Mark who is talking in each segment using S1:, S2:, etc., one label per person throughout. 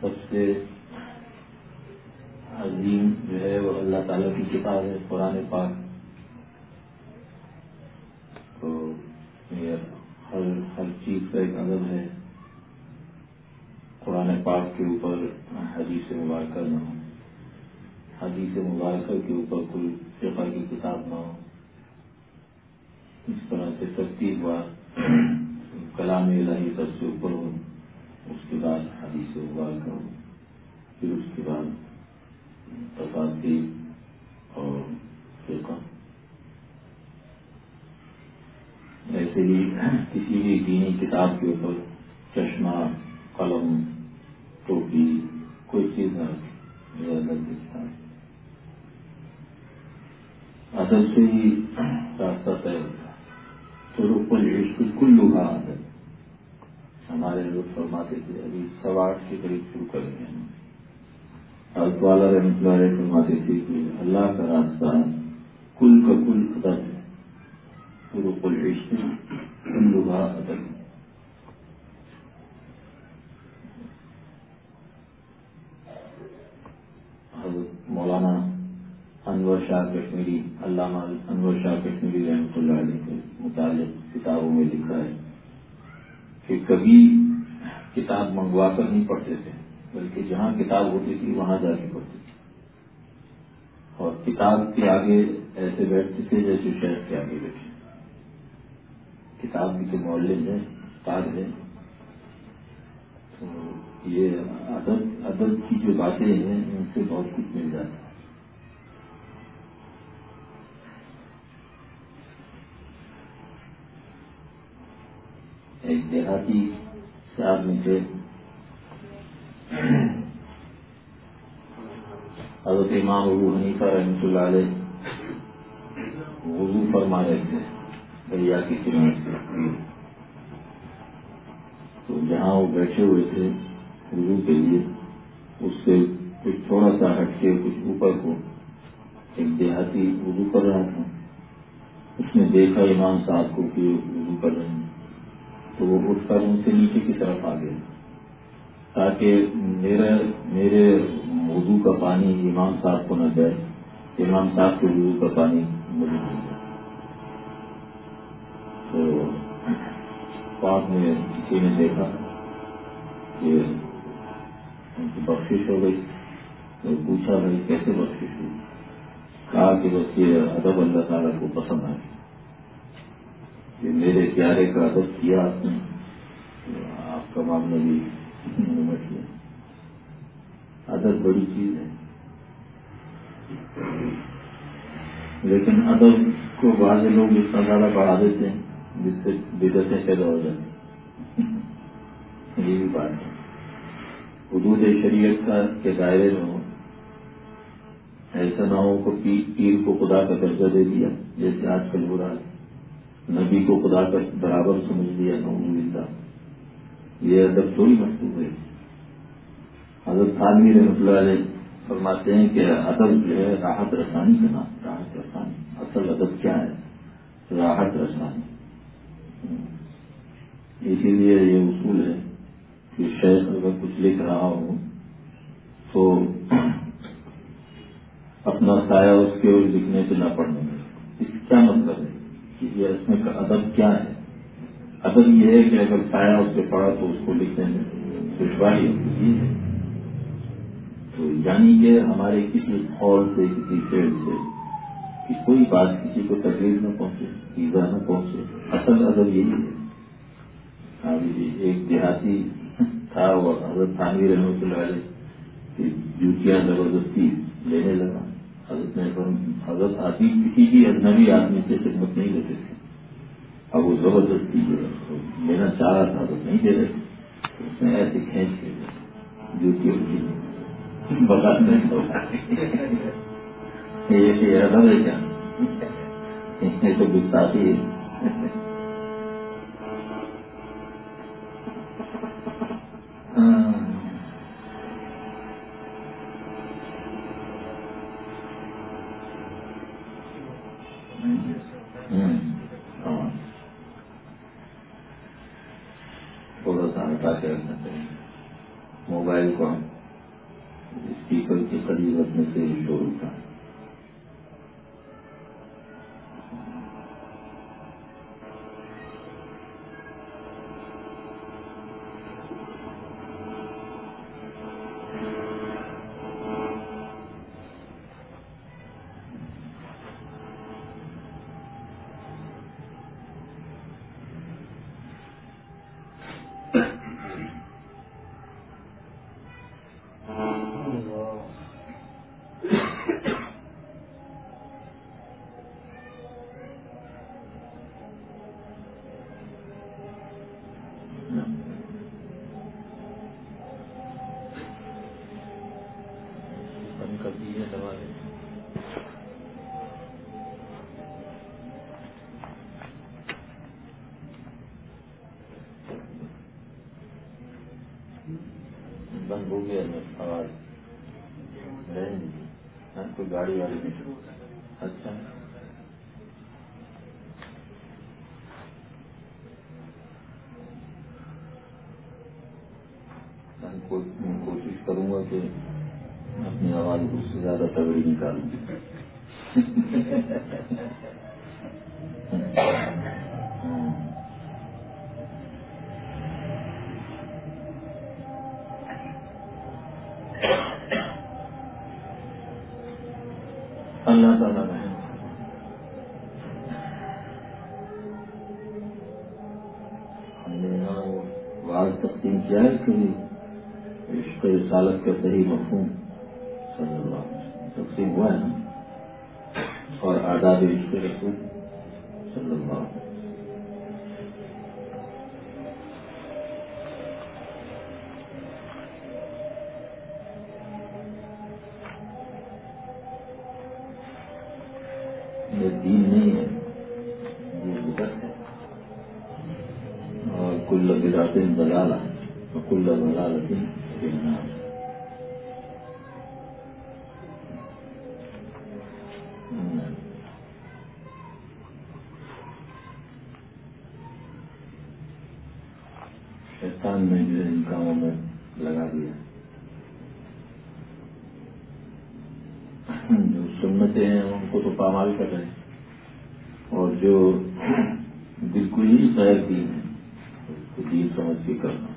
S1: سب سے عظیم جو ہے وہ اللہ تعالیٰ کی کتاب ہے، قرآن پاک۔ تو یہ ہر ہر چیز کا ایک ادب ہے۔ قرآن پاک کے اوپر حدیث مبارکہ نہ ہو۔ حدیث مبارکہ کے اوپر کوئی فقہ کی کتاب نہ ہو۔ اس طرح سے ترتیب بات کلام الہی سب سے اوپر ہو۔ اس کے بعد حدیث مبارکہ ہو پھر اس کے بعد تفاصی اور فقہ ایسے ہی کسی بھی دینی کتاب کے اوپر چشمہ، قلم، ٹوپی، کوئی چیز نہ رکھے۔ ادب دکھتا ہے۔ ادب سے ہی راستہ طے ہوتا ہے۔ تو رخ عشق کل لوہا ادب ہمارے لوگ فرماتے تھے، ابھی سوا آٹھ کے قریب شروع کر رہے ہیں۔ حضرت والا رحمۃ اللہ علیہ فرماتے تھے کہ اللہ کا راستہ کل کا کل ادب ہے۔ رخ العشق کل لوہا ادب حضرت مولانا انور شاہ کشمیری، علامہ انور شاہ کشمیری رحمۃ اللہ علیہ کے متعلق کتابوں میں لکھا ہے۔ کہ کبھی کتاب منگوا کر نہیں پڑھتے تھے، بلکہ جہاں کتاب ہوتی تھی وہاں جا کے پڑھتے تھے۔ اور کتاب کے آگے ایسے بیٹھتے تھے جیسے شہر کے آگے بیٹھے۔ کتاب کی تو مولج ہے ہے۔ تو یہ ادب ادب کی جو باتیں ہیں، ان سے ایک دیہاتی صاحب میں سے حضرت امام ابو حنیفہ رحمۃ اللہ علیہ وضو فرما رہے تھے، دریا کی سمٹ سے تو جہاں وہ بیٹھے ہوئے تھے وضو کے لیے، اس سے کچھ تھوڑا سا ہٹ کے کچھ اوپر کو ایک دیہاتی وضو کر رہا تھا۔ اس نے دیکھا امام صاحب کو کہ وضو کر رہے ہیں۔ تو وہ اٹھ کر ان سے نیچے کی طرف آ گئے تاکہ میرا، میرے وضو کا پانی امام صاحب کو نہ جائے، امام صاحب کے وضو کا پانی مجھے مل جائے۔ تو بعد میں کسی نے دیکھا کہ ان کی بخش ہو گئی۔ تو پوچھا بھائی کیسے بخش ہوئی؟ کہا کہ بس یہ ادب اللہ تعالیٰ کو پسند آئے۔ کہ میرے پیارے کا ادب کیا آپ نے؟ آپ کا معاملہ بھی نمٹ لیا ادب بڑی چیز ہے۔ لیکن ادب کو بعض لوگ اتنا زیادہ بڑھا دیتے ہیں، جس سے بدتیں پیدا ہو جاتی یہ بھی بات ہے۔ حدود شریعت کا کے دائرے میں ہو۔ ایسا نہ ہو کہ پیر کو خدا کا درجہ دے دیا، جیسے آج کل ہو رہا ہے۔ نبی کو خدا کا برابر سمجھ لیا نہ یہ ادب تھوڑی مشہور ہے۔ حضرت خانوی رحمۃ اللہ علیہ فرماتے ہیں کہ ادب جو ہے راحت رسانی کا نام، راحت رسانی۔ اصل ادب کیا ہے؟ راحت رسانی۔ اسی لیے یہ اصول ہے کہ شیخ اگر کچھ لکھ رہا ہو تو اپنا سایہ اس کے لکھنے سے نہ پڑھنے میں اس کیا مطلب ہے کہ یہ اس میں ادب کیا ہے؟ ادب یہ ہے کہ اگر سایہ اس سے پڑا تو اس کو لکھنے میں دشواری ہوتی ہے۔ تو یعنی کہ ہمارے کسی ہال سے، کسی فیلڈ سے کہ کوئی بات، کسی کو تکلیف نہ پہنچے ایزا نہ پہنچے۔ اصل ادب یہی ہے۔ ہاں جی، ایک دیہاتی تھا، وہ حضرت خانوی رحمۃ اللہ علیہ جوتیاں زبردستی لینے لگا۔ حضرت نے حضرت آدمی کسی بھی اجنبی آدمی سے خدمت نہیں دیتے تھے۔ اب وہ زبردستی جو ہے لینا چاہ رہا تھا تو نہیں دے رہے۔ اس نے ایسے کھینچ کے جوتی ہوتی بتا نہیں یہ ادب ہے کیا اس نے تو گستاخی ہے۔ ہاں۔ ہو گیا آواز ہاں، کوئی گاڑی واڑی نہیں۔ اچھا۔ کوشش کروں گا کہ اپنی آواز اس سے زیادہ تگڑی نکالوں۔ تقسیم کیا ہے کہ عشق رسالت کا صحیح مفہوم صلی اللہ علیہ وسلم تقسیم ہوا ہے اور آداب عشق رسول شیطان نے جو ہے ان کاموں میں لگا دیا جو سنتیں ہیں ان کو تو پامال کر رہے ہیں اور جو بالکل ہی غیر دین ہے اس کو دین سمجھ کے کرنا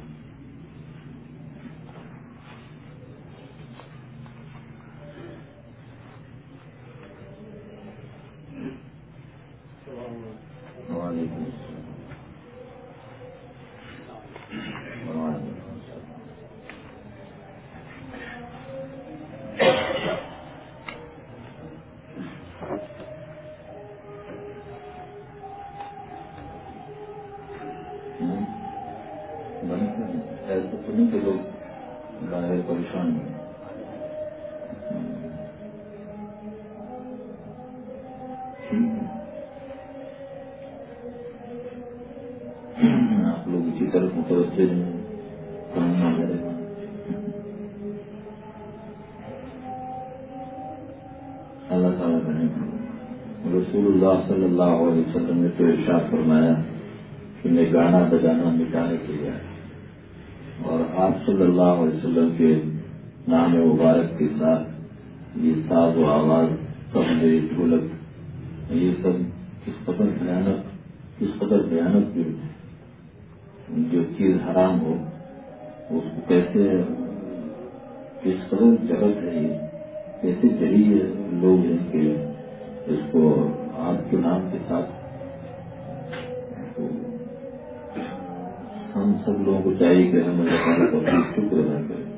S1: کہ ہم اللہ تعالیٰ کا اپنی شکر ادا کریں۔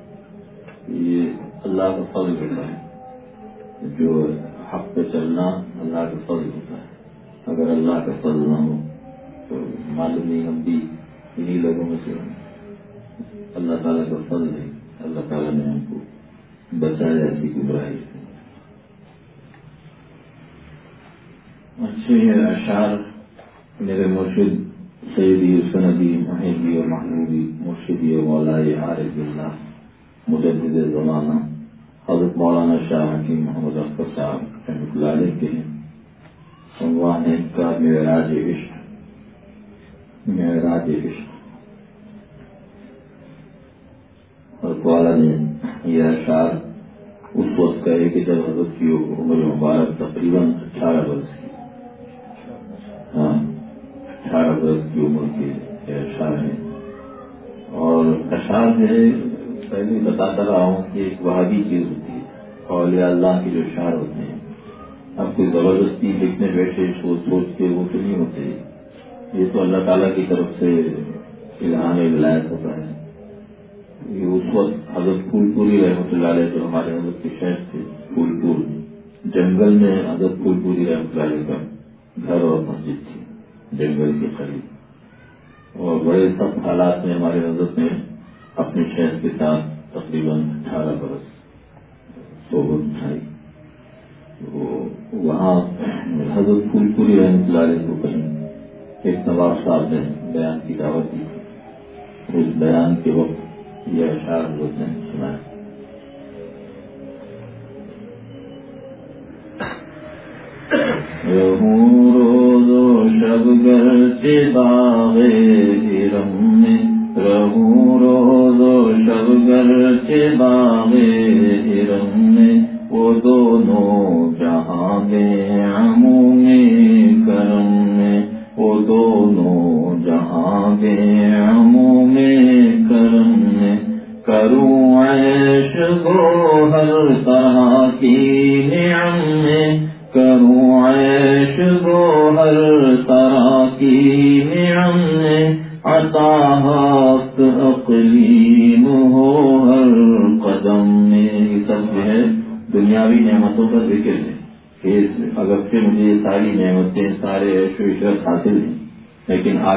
S1: یہ اللہ کا فضل ہوتا ہے۔ جو حق پہ چلنا اللہ کا فضل ہوتا ہے۔ اگر اللہ کا فضل نہ ہو تو معلوم نہیں ہم بھی انہیں لوگوں میں سے ہوں۔ اللہ تعالیٰ کا فضل ہے۔ اللہ تعالیٰ نے ہم کو بچایا ایسی گمراہی سے۔ اچھے اشعار میرے مرشد سیدی سندی محبی اور محبوبی مرشدی اور مولائی عارف اللہ، مجدد زمانہ، حضرت مولانا شاہ حکیم محمد اختر صاحب رحمۃ اللہ علیہ کے ہیں۔ عنوان ہے کا معراج عشق۔ معراج عشق۔ حضرت والا نے یہ اشعار اس وقت کا ہے کہ جب حضرت کی عمر مبارک تقریباً اٹھارہ برس کی اٹھارہ برس کی عمر کے اشار ہیں اور اشار جو ہے پہلے بتاتا رہا ہوں کہ ایک وہابی چیز ہوتی ہے اور اللہ کے جو اشار ہوتے ہیں۔ اب کوئی زبردستی لکھنے بیٹھے، سوچ سوچ کے وہ تو نہیں ہوتے۔ یہ تو اللہ تعالیٰ کی طرف سے الہام ولایت ہوتا ہے۔ یہ اس وقت حضرت پھول پوری رحمۃ اللہ علیہ جو ہمارے حضرت کے شہر تھے پھول پور جنگل میں حضرت پھول پوری رحمۃ اللہ علیہ کا گھر اور مسجد تھی۔ جنگل کے قریب۔ اور بڑے سخت حالات میں ہمارے حضرت نے اپنے شہر کے ساتھ تقریباً اٹھارہ برس صحبت اٹھائی۔ وہاں حضرت پھول پوری رحمۃ اللہ علیہ کو کہیں ایک نواب صاحب نے بیان کی دعوت دی اس بیان کے وقت یہ اشار ہوتے ہیں سنا روز گر باغ رم میں رہوں، روز و شب گر سے باغ رم میں، وہ دونوں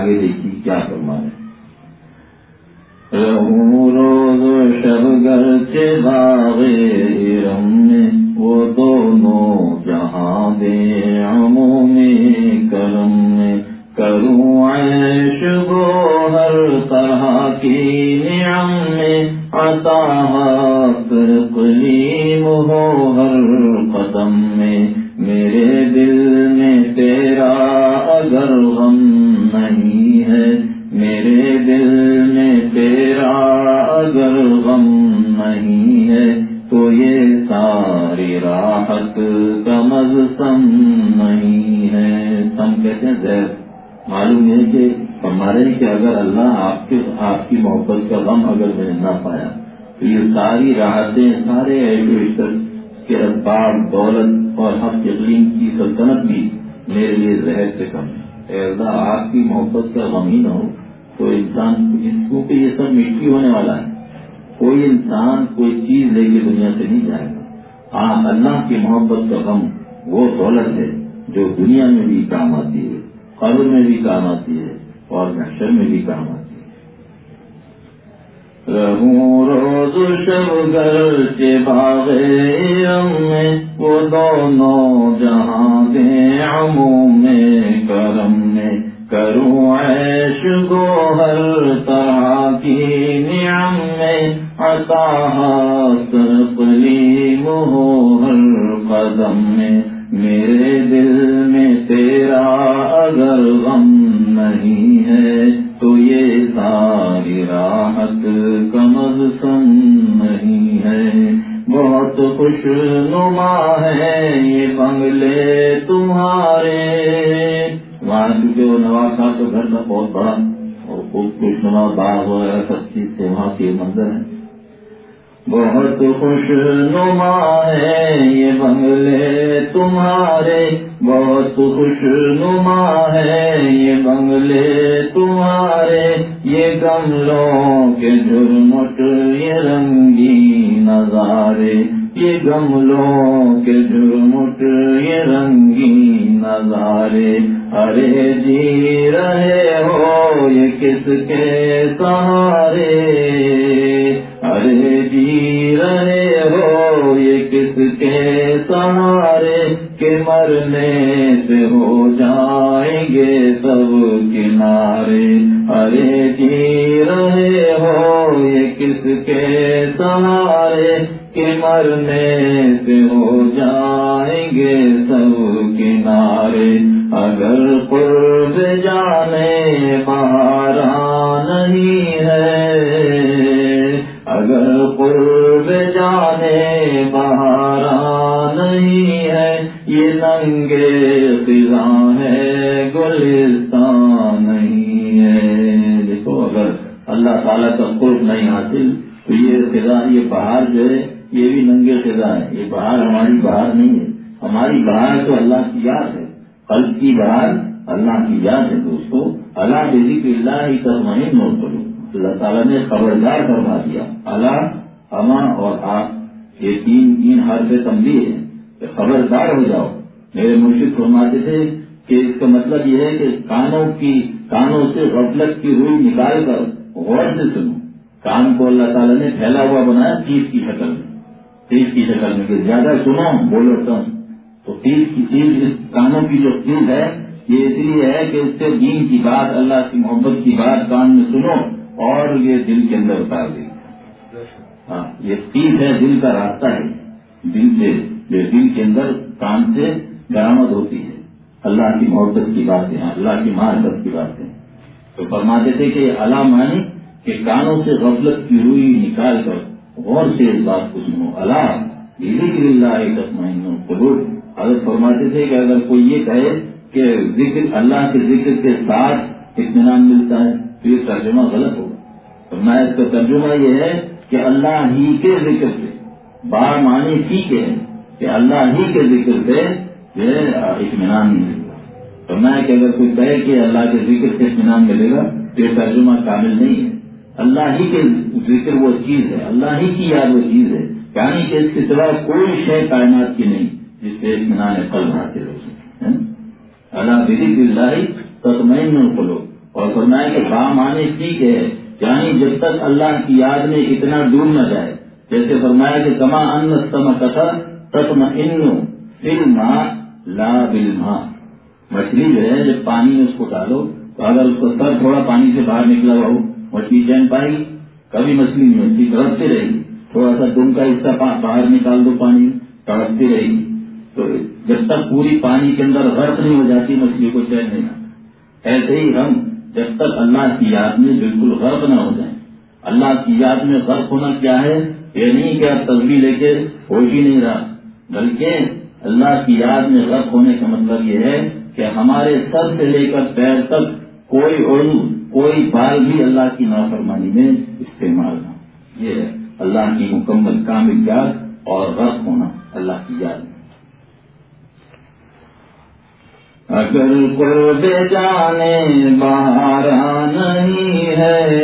S1: آگے دیکھیے کیا کرنا ہے۔ رہوں روز شب گر کوئی انسان کوئی چیز لے کے دنیا سے نہیں جائے گا۔ ہاں اللہ کی محبت کا غم وہ دولت ہے جو دنیا میں بھی کام آتی ہے، قبر میں بھی کام آتی ہے اور محشر میں بھی کام آتی ہے۔ رہوں روز شب گھر کے باغ میں، وہ دونوں جہاں دے عموم کرم میں۔ کروں عیش گو ہر طرح کی نعم میں عطا تقلیم ہو ہر قدم میں میرے دل میں تیرا اگر غم نہیں ہے تو یہ ساری راحت کمز سن نہیں ہے۔ بہت خوش نما ہے یہ بنگلے تمہارے۔ وہاں کیونکہ وہ نواز صاحب کا گھر تھا بہت بڑا اور خوب خوش نما باغ وغیرہ سب چیز سے وہاں کے منظر ہے بہت خوش نما ہے یہ بنگلے تمہارے۔ بہت خوش نما ہے یہ بنگلے تمہارے۔ یہ گملوں کے جھرمٹ، یہ رنگی نظارے۔ یہ گملوں کے جھرمٹ، یہ رنگی نظارے۔ ارے جی رہے ہو یہ کس کے سہارے؟ ارے جی رہے ہو یہ کس کے سہارے کے مرنے سے ہو جائیں گے سب کنارے؟ ارے جی رہے ہو یہ کس کے سہارے؟ کہ مرنے سے ہو جائیں گے سب کنارے۔ اگر قرب جانے پارا نہیں ہے، اگر قرب جانے بہارا نہیں ہے، یہ ننگے فضا ہے، گلستان نہیں ہے۔ دیکھو، اگر اللہ تعالیٰ کا قرب نہیں حاصل، تو یہ فضا یہ بہار جو ہے یہ بہار ہماری بہار نہیں ہے۔ ہماری بہار تو اللہ کی یاد ہے۔ قلب کی بہار اللہ کی یاد ہے دوستوں اللہ بزی کے اللہ ہی کر مہین نوٹ کرو اللہ تعالیٰ نے خبردار کروا دیا۔ اللہ، ہما اور آپ، یہ تین تین ہر سے تمبی ہے کہ خبردار ہو جاؤ۔ میرے مرشد فرماتے تھے کہ اس کا مطلب یہ ہے کہ کانوں کی، کانوں سے غفلت کی روئی نکال کر غور سے سنو۔ کان کو اللہ تعالیٰ نے پھیلا ہوا بنایا تیس کی شکل میں۔ تیس کی شکل میں کہ زیادہ سنو بولو کم تو تیس کی چیز اس کانوں کی جو چیز ہے، یہ اس لیے ہے کہ اس سے دین کی بات، اللہ کی محبت کی بات کان میں سنو اور یہ دل کے اندر اتار دے۔ ہاں یہ چیز ہے، دل کا راستہ ہے۔ دل سے جو دل کے اندر کان سے برامد ہوتی ہے۔ اللہ کی محبت کی باتیں، اللہ کی معرفت کی باتیں۔ تو فرماتے تھے کہ اللہ مانی کہ کانوں سے غفلت کی روئی نکال کر غور سے اس بات کو سنو۔ اللہ دلی کے اللہ قبول حضرت فرماتے تھے کہ اگر کوئی یہ کہے کہ ذکر اللہ کے ذکر کے ساتھ اطمینان ملتا ہے تو یہ ترجمہ غلط ہوگا۔ فرمایا اس کا ترجمہ یہ ہے کہ اللہ ہی کے ذکر سے، بار معنی ٹھیک ہے کہ اللہ ہی کے ذکر سے یہ اطمینان ملے گا فرمایا کہ اگر کوئی کہے کہ اللہ کے ذکر سے اطمینان ملے گا تو یہ ترجمہ کامل نہیں ہے۔ اللہ ہی کے ذکر وہ چیز ہے، اللہ ہی کی یاد وہ چیز ہے۔ یعنی کہ اس کے سوا کوئی شے کائنات کی نہیں، جس سے اطمینان قلب حاصل ہو سکے اللہ بری اللہ تطمین کھلو اور فرمایا کہ بام آنے ٹھیک ہے یعنی جب تک اللہ کی یاد میں اتنا ڈوب نہ جائے، جیسے فرمایا کہ کما ان تم کثر تتم فل ماں لا بل ماں مچھلی جو ہے، جب پانی میں اس کو ڈالو، تو اگر اس کو سر تھوڑا پانی سے باہر نکلا ہوا ہو مچھلی چین پائے گی کبھی مچھلی نہیں مچھلی تڑپتی رہے گی تھوڑا سا دم کا حصہ باہر نکال دو پانی، تڑپتی رہے گی تو جب تک پوری پانی کے اندر غرق نہیں ہو جاتی، مچھلی کو چین نہیں ایسے ہی ہم جب تک اللہ کی یاد میں بالکل غرق نہ ہو جائیں۔ اللہ کی یاد میں غرق ہونا کیا ہے؟ یہ نہیں کہ آپ تصویر لے کے ہوش ہی نہیں رہا۔ بلکہ اللہ کی یاد میں غرق ہونے کا مطلب یہ ہے کہ ہمارے سر سے لے کر پیر تک کوئی اردو کوئی بال بھی اللہ کی نافرمانی میں استعمال نہ یہ ہے، اللہ کی مکمل کامل یاد اور غرق ہونا، اللہ کی یاد۔ میں اگر قرب جانے بارہ نہیں ہے،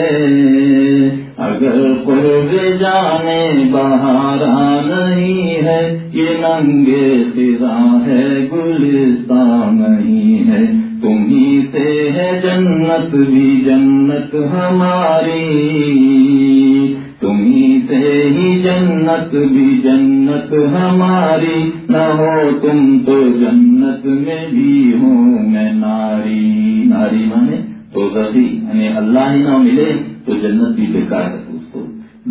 S1: اگر قرب جانے بہارا نہیں ہے، یہ ننگے فضا ہے، گلستان نہیں ہے۔ تمہیں سے ہے جنت بھی جنت ہماری۔ تمہیں سے ہی جنت بھی جنت ہماری۔ نہ ہو تم تو جنت میں بھی ہوں میں ناری۔ ناری مانے تو رسی یعنی اللہ ہی نہ ملے تو جنت بھی بیکار ہے دوستو۔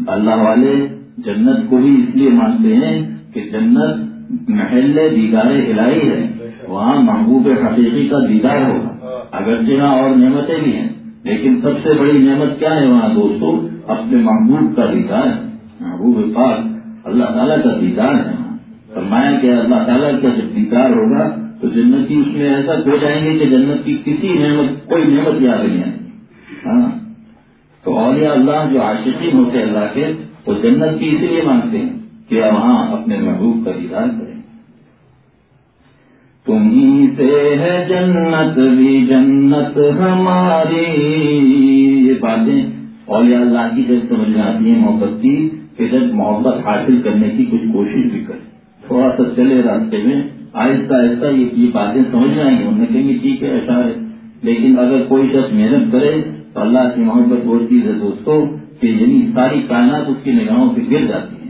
S1: اللہ والے جنت کو بھی اس لیے مانتے ہیں کہ جنت محل دیدار الہی ہے۔ وہاں محبوب حقیقی کا دیدار ہوگا۔ اگرچہ وہاں اور نعمتیں بھی ہیں، لیکن سب سے بڑی نعمت کیا ہے وہاں دوستو؟ اپنے محبوب کا دیدار۔ ہے محبوب پاک اللہ تعالیٰ کا دیدار ہے۔ وہاں فرمایا کہ اللہ تعالیٰ کا جب دیدار ہوگا تو جنتی اس میں ایسا ہو جائیں گے کہ جنت کی کسی نعمت، کوئی نعمت یاد نہیں ہے۔ ہاں۔ تو اولیاء اللہ جو عاشقین ہوتے اللہ کے، وہ جنت کی اسی لیے مانگتے ہیں کہ وہاں اپنے محبوب کا دیدار تمہیں سے ہے جنت بھی جنت ہماری۔ یہ باتیں اولیاء اللہ کی جب سمجھ میں آتی ہیں، محبت کی، کہ جب محبت حاصل کرنے کی کچھ کوشش بھی کرے تھوڑا سا چلے راستے میں، آہستہ آہستہ یہ باتیں سمجھ میں آئیں گی۔ انہیں کہیں گے، ٹھیک ہے، ایسا ہے۔ لیکن اگر کوئی شخص محنت کرے، تو اللہ کی محبت وہ چیز ہے دوستوں کہ یعنی ساری کائنات اس کی نگاہوں سے گر جاتی ہیں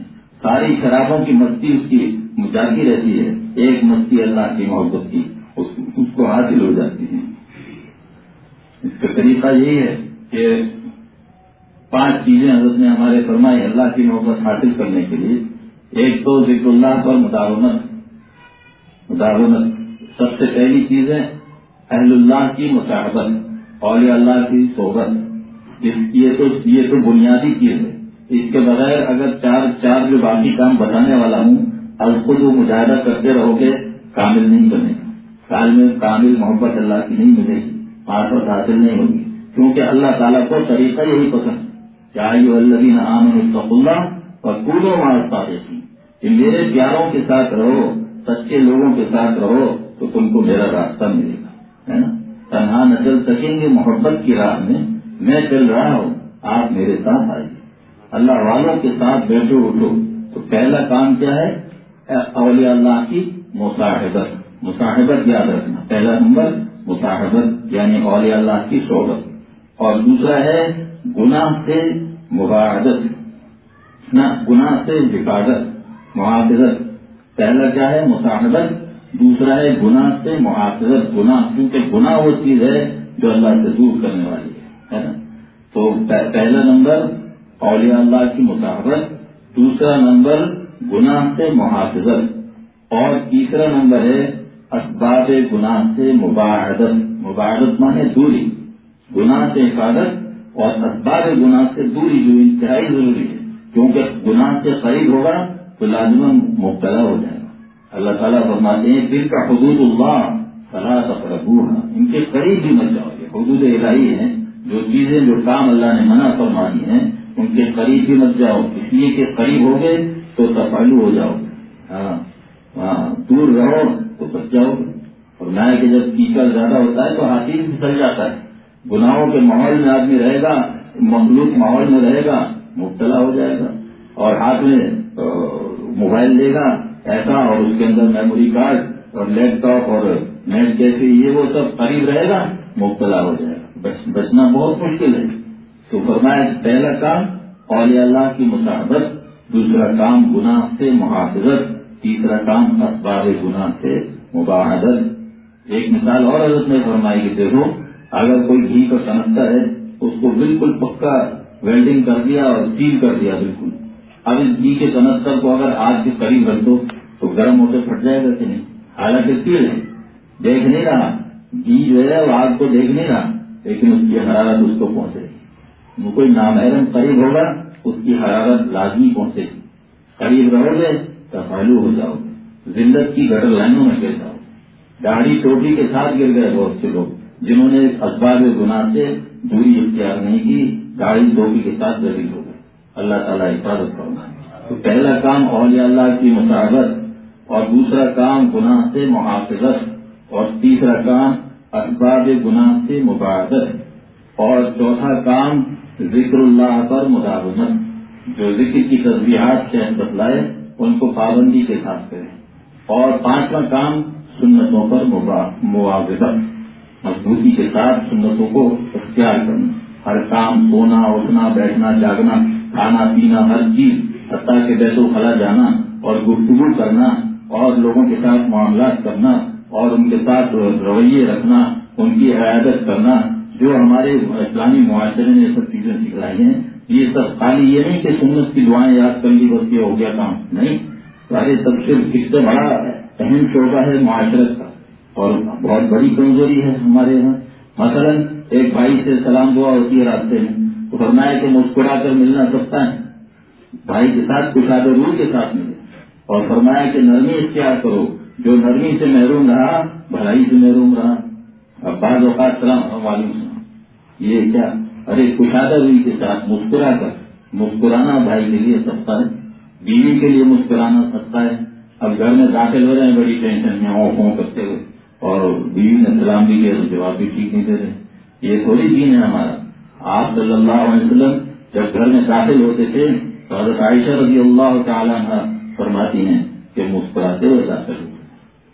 S1: ساری شرابوں کی مستی اس کی جاتی رہتی ہے۔ ایک مستی اللہ کی محبت کی، اس کو حاصل ہو جاتی ہے۔ اس کا طریقہ یہی ہے کہ پانچ چیزیں حضرت نے ہمارے فرمائی اللہ کی محبت حاصل کرنے کے لیے۔ ایک تو ذکر اللہ پر مداونت۔ مداونت سب سے پہلی چیز ہے اہل اللہ کی مشاہبت اولیاء اللہ کی صحبت۔ یہ تو یہ تو بنیادی چیز ہے۔ اس کے بغیر اگر چار چار جو باقی کام بتانے والا ہوں اب خود وہ مجاہدہ کرتے رہو گے کامل نہیں بنے۔ گا کال میں کامل محبت اللہ کی نہیں ملے گی معرفت حاصل نہیں ہوگی۔ کیونکہ اللہ تعالیٰ کو طریقہ یہی پسند۔ کیا یہ اللہ عام اللہ اور کودو مارتا دیتی کہ میرے پیاروں کے ساتھ رہو، سچے لوگوں کے ساتھ رہو تو تم کو میرا راستہ ملے گا، ہے نا؟ تنہا نہ چل سکیں گے، محبت کی راہ میں میں چل رہا ہوں، آپ میرے ساتھ آئیے۔ اللہ والوں کے ساتھ بیٹھو اٹھو۔ تو پہلا کام کیا ہے؟ اولیاء اللہ کی مصاحبت مصاحبت یاد رکھنا۔ پہلا نمبر، مصاحبت یعنی اولیاء اللہ کی صحبت۔ اور دوسرا ہے، گناہ سے مباحدت نہ گناہ سے حفاظت محافظت پہلا کیا ہے؟ مصاحبت۔ دوسرا ہے، گناہ سے محافظت گناہ، کیونکہ گناہ وہ چیز ہے جو اللہ سے دور کرنے والی ہے نا؟ تو پہلا نمبر اولیاء اللہ کی مصاحبت دوسرا نمبر گناہ سے محافظت، اور تیسرا نمبر ہے اسباب گناہ سے مباحدت مباحدت مانے دوری، گناہ سے حفاظت اور اسباب گناہ سے دوری جو انتہائی ضروری ہے، کیونکہ گناہ سے قریب ہوگا تو لازمن مبتلا ہو جائے گا۔ اللہ تعالیٰ فرماتے ہیں دل کا حدود اللہ فلاح تفربو ان کے قریب بھی مت جاؤ گے۔ حدود الہی ہیں، جو چیزیں، جو کام اللہ نے منع فرمانی ہیں ان کے قریب بھی مت جاؤ۔ اس لیے کہ قریب ہو گئے تو تفالو ہو جاؤ۔ گے ہاں ہاں دور رہو تو بچ جاؤ۔ گے اور نہ کہ جب کیچڑ زیادہ ہوتا ہے تو ہاتھی پھسل جاتا ہے۔ گناہوں کے ماحول میں آدمی رہے گا، مخلوق ماحول میں رہے گا، مبتلا ہو جائے گا۔ اور ہاتھ میں موبائل لے گا ایسا اور اس کے اندر میموری کارڈ اور لیپ ٹاپ اور نیٹ جیسے یہ وہ سب قریب رہے گا، مبتلا ہو جائے گا۔ بچنا بہت مشکل ہے۔ تو فرمایا، پہلا کام اولیاء اللہ کی مساحبت دوسرا کام گناہ سے محافظت، تیسرا کام اسباب گناہ سے مباحدت۔ ایک مثال اور حضرت نے فرمائی کہ دیکھو، اگر کوئی گھی کا سمجھتا ہے، اس کو بالکل پکا ویلڈنگ کر دیا اور سیل کر دیا بالکل۔ اب اس گھی کے کنستر کو اگر آج کے قریب رکھ دو، تو گرم ہوتے پھٹ جائے گا کہ نہیں؟ حالانکہ تیل ہے، دیکھ نہیں رہا، گھی جو ہے وہ آگ کو دیکھ نہیں رہا، لیکن اس کی حرارت اس کو پہنچے۔ گی کوئی نامحرم قریب ہوگا، اس کی حرارت لازمی پہنچے گی۔ قریب رہو گے تو پہلو ہو جاؤ گے۔ کی گھر لائنوں میں گر جاؤ۔ گاڑی ٹوٹی کے ساتھ گر گئے بہت سے لوگ، جنہوں نے اسباب گناہ سے دوری اختیار نہیں کی گاڑی ٹوپی کے ساتھ ضروری ہو گئے۔ اللہ تعالیٰ حفاظت کرنا تو پہلا کام اولیاء اللہ کی مساغت اور دوسرا کام گناہ سے محافظت اور تیسرا کام اسباب گناہ سے مبادت اور چوتھا کام ذکر اللہ پر مداومت، جو ذکر کی تصویرات سے بتلائے، ان کو پابندی کے ساتھ کریں۔ اور پانچواں کام، سنتوں پر معاوضت مضبوطی کے ساتھ سنتوں کو اختیار کرنا۔ ہر کام، سونا، اٹھنا، بیٹھنا، جاگنا، کھانا، پینا، ہر چیز، حتیٰ کے بیت و خلا جانا اور گفتگو کرنا اور لوگوں کے ساتھ معاملات کرنا اور ان کے ساتھ رویے رکھنا، ان کی عیادت کرنا جو ہمارے اسلامی معاشرے نے سب چیزیں سکھلائی ہیں، یہ سب خالی یہ نہیں کہ سنت کی دعائیں یاد کر لی، بس یہ ہو گیا کام۔ نہیں، سارے سب سے اس سے بڑا اہم شعبہ ہے معاشرت کا۔ اور بہت بڑی کمزوری ہے ہمارے یہاں۔ مثلا ایک بھائی سے سلام دعا ہوتی ہے راستے میں، تو فرمایا کہ مسکرا کر ملنا سکتا ہے۔ بھائی کے ساتھ کشاد روح کے ساتھ ملے۔ اور فرمایا کہ نرمی اختیار کرو۔ جو نرمی سے محروم رہا، بھلائی سے محروم رہا۔ اب بعض اوقات سلام علیکم یہ کیا؟ ارے، کشادہ روئی کے ساتھ مسکرا کر۔ مسکرانا بھائی کے لیے سستا ہے۔ بیوی کے لیے مسکرانا سستا ہے۔ اب گھر میں داخل ہو رہے ہیں، بڑی ٹینشن میں ہوں ہوں کرتے ہوئے۔ اور بیوی نے سلام بھی کیا تو جواب بھی ٹھیک نہیں دے رہے۔ یہ تھوڑی دین ہے ہمارا۔ آپ صلی اللہ علیہ وسلم جب گھر میں داخل ہوتے تھے تو حضرت عائشہ رضی اللہ تعالیٰ فرماتی ہیں کہ مسکراتے ہوئے داخل ہوتے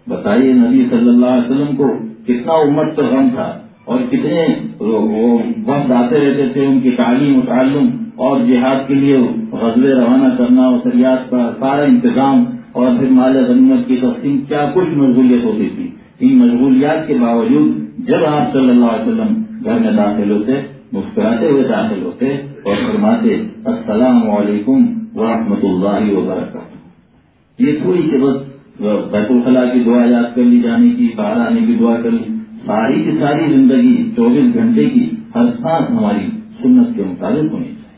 S1: بتائیے نبی صلی اللہ علیہ وسلم کو کتنا امت کا غم تھا اور کتنے وہ وقت آتے رہتے تھے ان کی تعلیم و تعلم اور جہاد کے لیے غزل روانہ کرنا اور سریات کا سارا انتظام اور پھر مال غنیمت کی تقسیم، کیا کچھ مشغولیت ہوتی تھی؟ ان مشغولیات کے باوجود جب آپ صلی اللہ علیہ وسلم گھر میں داخل ہوتے، مسکراتے ہوئے داخل ہوتے اور فرماتے، السلام علیکم ورحمۃ اللہ وبرکاتہ۔ یہ تھوڑی کہ بس بیت الخلاء کی دعا یاد کر لی جانے کی، باہر آنے کی دعا کر لی۔ ساری کی ساری زندگی چوبیس گھنٹے کی ہر سانس ہماری سنت کے مطابق ہونی چاہیے۔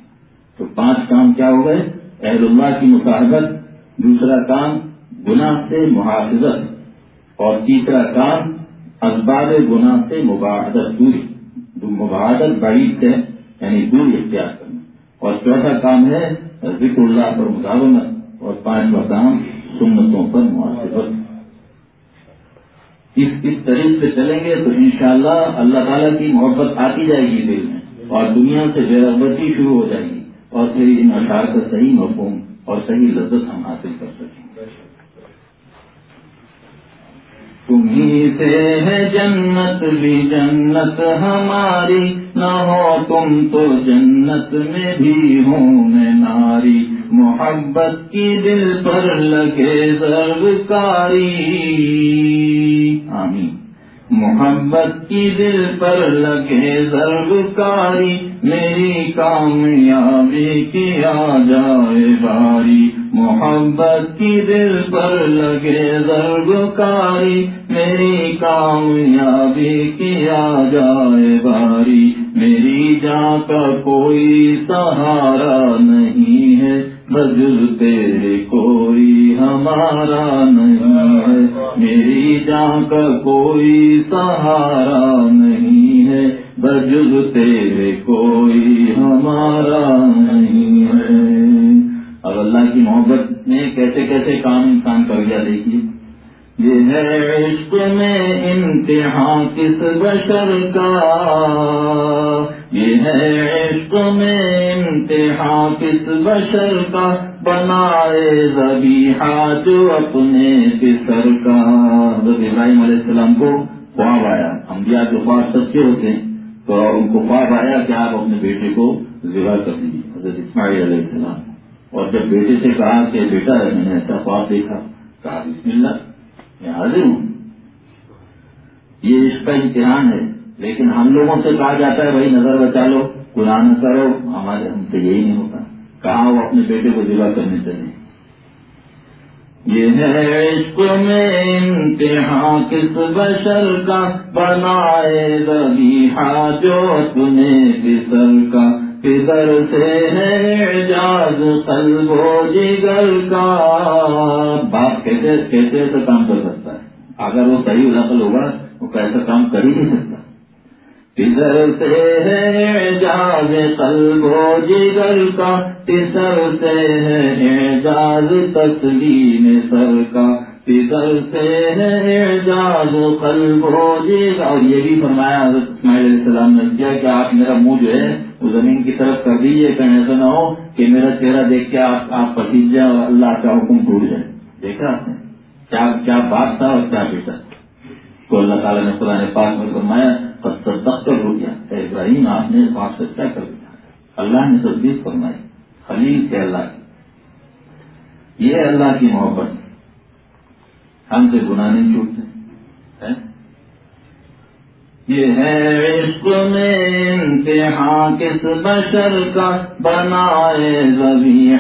S1: تو پانچ کام کیا ہو گئے؟ اہل اللہ کی مطابقت دوسرا کام گناہ سے محافظت، اور تیسرا کام اسباب گناہ سے مباحدت، دوری۔ مبادل بعید ہے یعنی دور اختیار کرنا۔ اور چوتھا کام ہے ذکر اللہ پر مداومت اور پانچواں کام سنتوں پر معاشرت اس اس طریقے سے چلیں گے تو انشاءاللہ اللہ تعالیٰ کی محبت آتی جائے گی دل میں اور دنیا سے بے رغبتی شروع ہو جائے گی اور پھر ان اشعار کا صحیح مفہوم اور صحیح لذت ہم حاصل کر سکیں۔ گے تمہیں سے ہے جنت بھی جنت، ہماری نہ ہو تم تو جنت میں بھی ہوں میں ناری۔ محبت کی دل پر لگے سرکاری۔ آمین۔ محبت کی دل پر لگے سرکاری۔ میری کامیابی کیا جائے باری۔ محبت کی دل پر لگے کاری میری کامیابی کیا جائے باری۔ میری جان کا کوئی سہارا نہیں ہے۔ بجل تیرے کوئی ہمارا نہیں ہے۔ میری جان کا کوئی سہارا نہیں ہے۔ بجل تیرے کوئی ہمارا نہیں ہے۔ اب اللہ کی محبت میں کیسے کیسے کام انسان کر گیا دیکھیے۔ عشق میں امتحان کس بشر کا؟ یہ ہے عشق میں امتحان کس بشر کا؟ بنائے زبی جو اپنے پسر کا۔ حضرت ابراہیم علیہ السلام کو خواب آیا۔ انبیاء کے خواب سچے ہوتے ہیں۔ تو ان کو خواب آیا کہ آپ اپنے بیٹے کو ذبح کر دیجیے حضرت اسماعیل علیہ السلام۔ اور جب بیٹے سے کہا کہ بیٹا میں نے ایسا خواب دیکھا، کہا بسم اللہ۔ میں حاضر ہوں یہ اس کا امتحان ہے، لیکن ہم لوگوں سے کہا جاتا ہے، بھائی نظر بچا لو قرآن کرو ہمارے ہم سے یہی نہیں ہوتا۔ کہاں وہ اپنے بیٹے کو ذبح کرنے چلے یہ ہے عشق میں امتحان، کس بشر کا بنائے ربی جو اپنے پسر کا۔ پدر سے ہے اعجاز قلب و جگر کا۔ باپ کیسے کیسے ایسا کام کر سکتا ہے۔ اگر وہ صحیح نقل ہوگا، وہ کیسا کام کر ہی نہیں سکتا۔ پدر سے ہے اعجاز قلب و جگر کا۔ پسر سے ہے اعجاز تسلیم سر کا۔ پدر سے اعجاز قلب و جگر اور یہ بھی فرمایا حضرت اسماعیل علیہ السلام نے کیا کہ آپ میرا منہ جو ہے، وہ زمین کی طرف کر دیجیے کہیں ایسا نہ ہو کہ میرا چہرہ دیکھ کے آپ آپ پسیج جائیں اور اللہ کا حکم ٹوٹ جائے۔ دیکھا آپ نے؟ کیا کیا بات تھا اور کیا بیٹا تو اللہ تعالیٰ نے قرآن پاک میں فرمایا دفتر ہو گیا۔ ابراہیم، آپ نے بات سچا کر دیا۔ اللہ نے تصدیق فرمائی۔ خلیل سے اللہ کی۔ یہ اللہ کی محبت۔ ہم سے گناہ نہیں چھوٹتے یہ ہے عشق میں امتحان کس بشر کا، بنائے زبی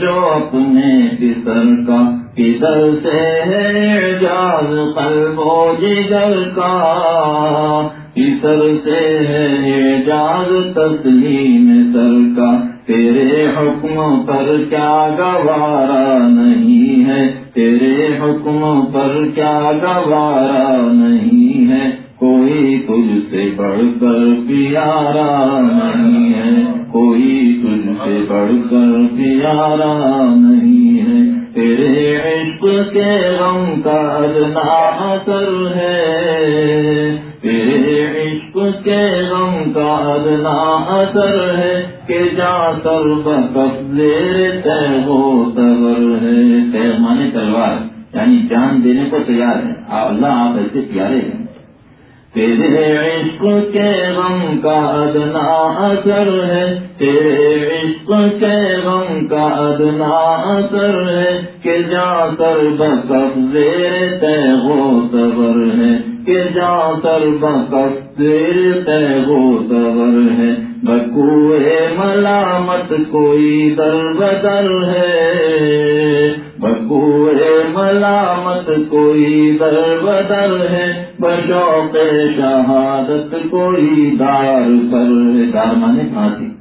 S1: جو اپنے پسر کا۔ پدر سے ہے جاز قلب و جگر کا۔ پسر سے ہے جاز تسلیم سر کا۔ تیرے حکم پر کیا گوارا نہیں ہے؟ تیرے حکم پر کیا گوارا نہیں ہے؟ کوئی تجھ سے بڑھ کر پیارا نہیں ہے۔ کوئی تجھ سے بڑھ کر پیارا نہیں ہے۔ تیرے عشق کے غم کا ادنا اثر ہے۔ تیرے عشق کے غم کا ادنا اثر ہے کہ جا کر بکف زیر تے وہ تبر ہے۔ مانے تلوار یعنی جان دینے کو تیار ہے۔ اللہ آپ ایسے پیارے ہیں۔ تیرے عشق کے غم کا ادنا اثر ہے۔ تیرے عشق کے غم کا ادنا اثر ہے کہ جا کر بکف زیر تے وہ صبر ہے۔ کہ جا کر بکف زیر ہے، بکوئے ملامت کوئی در بدر ہے۔ بکوئے ملامت کوئی در بدر ہے، بشوق شہادت کوئی دار پر دار مانے پھانسی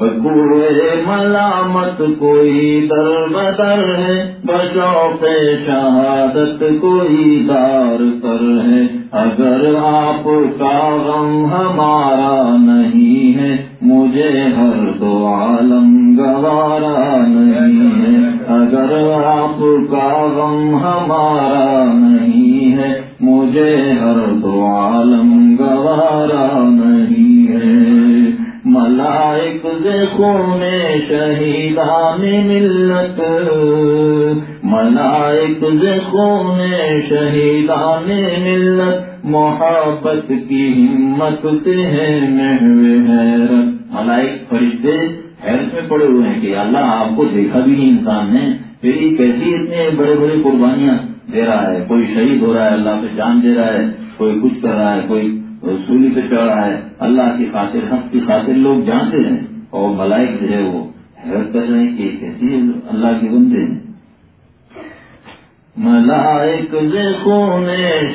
S1: بکوئے ملامت کوئی در بدر ہے بشوق شہادت کوئی دار پر ہے۔ اگر آپ کا غم ہمارا نہیں ہے مجھے مجھے ہر دو عالم گوارا نہیں ہے۔ اگر آپ کا غم ہمارا نہیں ہے، مجھے ہر دو عالم گوارا نہیں ہے۔ ملائک خون شہیدان ملت۔ ملائک خون شہیدان ملت۔ محبت کی ہمت سے ہے محو حیرت۔ ملائک فرشتے حیرت میں پڑے ہوئے ہیں کہ اللہ آپ کو دیکھا بھی نہیں انسان نے۔ پھر کیسی اتنے بڑے بڑے قربانیاں دے رہا ہے۔ کوئی شہید ہو رہا ہے، اللہ پہ جان دے رہا ہے، کوئی کچھ کر رہا ہے، کوئی سولی پہ چڑھ رہا ہے اللہ کی خاطر، حق کی خاطر لوگ جانتے ہیں اور ملائک جو ہے وہ حیرت کر رہے ہیں کہ کیسی اللہ کے بندے ہیں۔ ملائک خون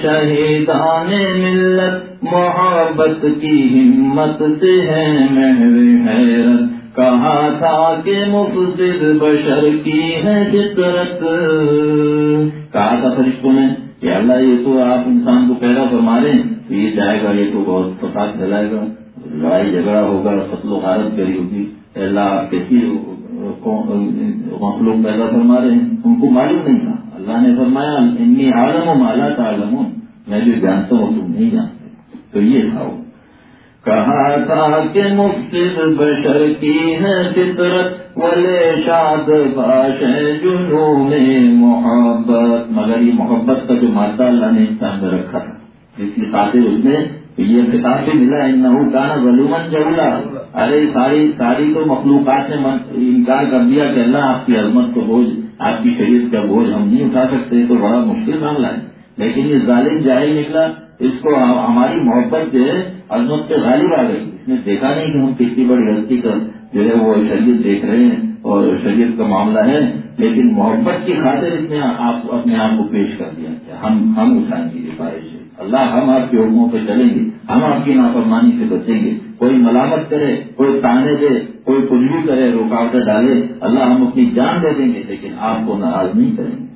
S1: شہیدان ملت، محبت کی ہمت سے ہے محو حیرت۔ کہا تھا کہ مفسد بشر کی ہے فطرت۔ کہا تھا فرشتوں نے کہ اللہ یہ تو آپ انسان کو پیدا فرما رہے ہیں۔ تو یہ جائے گا، یہ تو بہت فساد پھیلائے گا۔ لڑائی جھگڑا ہوگا، فصل و غارت کری ہوگی۔ اللہ کیسی مخلوق پیدا فرما رہے ہیں۔ ان کو معلوم نہیں تھا۔ اللہ نے فرمایا، انی عالم و مالا تعلم میں جو جانتا ہوں، تم نہیں جانتے۔ تو یہ تھا۔ وہ کہا تھا کہ مفت بشر کی ہے فطرت، ولے شاد باش جنو میں محبت۔ مگر یہ محبت کا جو مادہ اللہ نے انسان میں رکھا تھا۔ جس کی خاطر اس نے یہ کتاب بھی ملا ان کا نا ارے ساری ساری تو مخلوقات نے انکار کر دیا کہ اللہ آپ کی عظمت کو بوجھ آپ کی شریعت کا بوجھ ہم نہیں اٹھا سکتے تو بڑا مشکل معاملہ ہے۔ لیکن یہ ظالم جاہل نکلا، اس کو ہماری محبت جو ہے عظمت پہ غالب آ گئی۔ اس نے دیکھا نہیں کہ ہم کتنی بڑی ہستی کا جو ہے وہ شریعت دیکھ رہے ہیں اور شریعت کا معاملہ ہے۔ لیکن محبت کی خاطر اس نے آپ اپنے آپ کو پیش کر دیا ہم ہم اٹھائیں گے یہ خواہش۔ اللہ ہم آپ کے حکموں پہ چلیں گے، ہم آپ کی نافرمانی سے بچیں گے۔ کوئی ملامت کرے، کوئی تانے دے، کوئی کچھ بھی کرے، رکاوٹیں ڈالے، اللہ ہم اپنی جان دے دیں گے، لیکن آپ کو ناراض نہیں کریں گے۔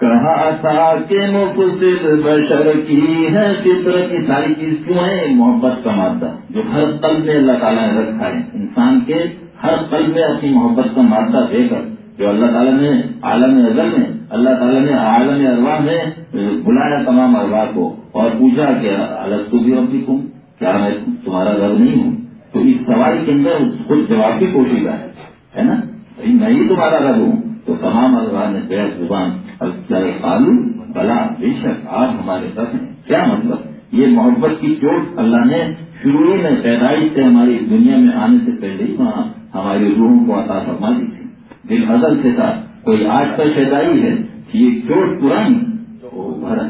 S1: کہا تھا کہ مفسد بشر کی ہے فطر کی ساری چیز کیوں ہے؟ محبت کا مادہ، جو ہر پل میں اللہ تعالیٰ نے رکھا ہے۔ انسان کے ہر پل میں اپنی محبت کا مادہ دے کر، جو اللہ تعالیٰ نے عالم ازل میں اللہ تعالیٰ نے عالم اروا میں بلایا تمام اروا کو اور پوچھا کہ الگ تو بھی ابھی تم کیا میں تمہارا رب نہیں ہوں؟ تو اس سوال کے اندر خود جواب کی کوشش ہے نا؟ میں ہی تمہارا رب ہوں۔ تو تمام اروا نے بے زبان قالو، بلا، بے شک آپ ہمارے ساتھ ہیں۔ کیا مطلب؟ یہ محبت کی چوٹ اللہ نے شروع میں پیدائش سے ہماری دنیا میں آنے سے پہلے ہی وہاں ہماری روحوں کو عطا فرما دی تھی۔ دل حضل سے تھا کوئی آج کا پیدائی ہے یہ چوٹ پرانی ابھرا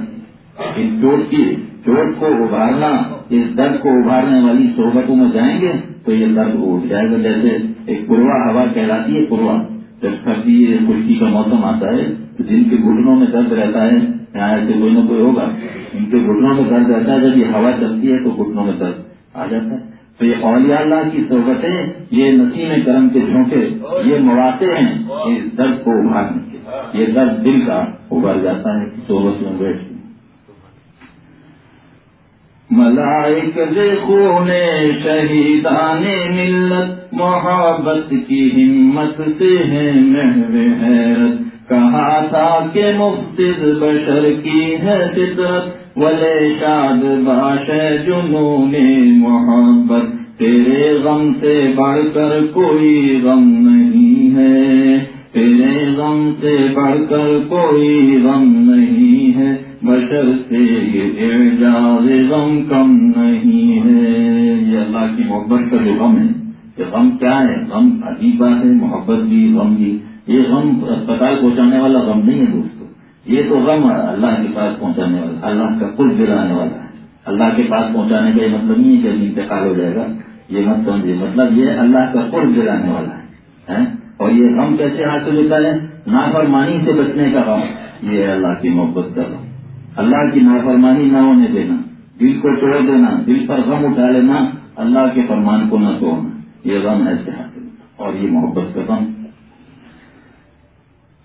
S1: اس چوٹ کی چوٹ کو ابھارنا، اس درد کو ابھارنے والی صحبتوں میں جائیں گے تو یہ درد اٹھ جائے گا۔ جیسے ایک پوروا ہوا کہلاتی ہے پوروا جب سردی خشکی کا موسم آتا ہے تو جن کے گھٹنوں میں درد رہتا ہے، یہاں ایسے کوئی نہ کوئی ہوگا۔ ان کے گھٹنوں میں درد رہتا ہے، جب یہ ہوا چلتی ہے تو گھٹنوں میں درد آ جاتا ہے۔ تو یہ اولیاء اللہ کی صحبتیں یہ نسیم کرم کے جھونکے یہ مواقع ہیں اس درد کو ابھارنے کے یہ درد دل کا ابھر جاتا ہے صحبت میں بیٹھ ملائک خون شہیدان ملت، محبت کی ہمت سے ہے محو حیرت۔ کہا تھا کہ مفت بشر کی ہے فطرت؟ ولے شاد باش جنون محبت۔ تیرے غم سے بڑھ کر کوئی غم نہیں ہے۔ تیرے غم سے بڑھ کر کوئی غم نہیں ہے۔ بشر سے یہ اعجاز غم کم نہیں ہے۔ یہ اللہ کی محبت کا جو غم ہے، یہ غم کیا ہے؟ غم عجیب بات ہے، محبت بھی غم بھی۔ یہ غم اسپتال پہنچانے والا غم نہیں ہے دوستو، یہ تو غم ہے اللہ کے پاس پہنچانے والا، اللہ کا کل دلانے والا ہے۔ اللہ کے پاس پہنچانے کا یہ مطلب نہیں ہے کہ انتقال ہو جائے گا، یہ مت سمجھے مطلب یہ اللہ کا کل دلانے والا ہے اور یہ غم کیسے حاصل ہوتا ہے؟ نافرمانی سے بچنے کا غم، یہ ہے اللہ کی محبت کا غم۔ اللہ کی نافرمانی نہ ہونے دینا، دل کو توڑ دینا، دل پر غم اٹھا لینا، اللہ کے فرمان کو نہ توڑنا، یہ غم ایسے حاصل اور یہ محبت کا غم۔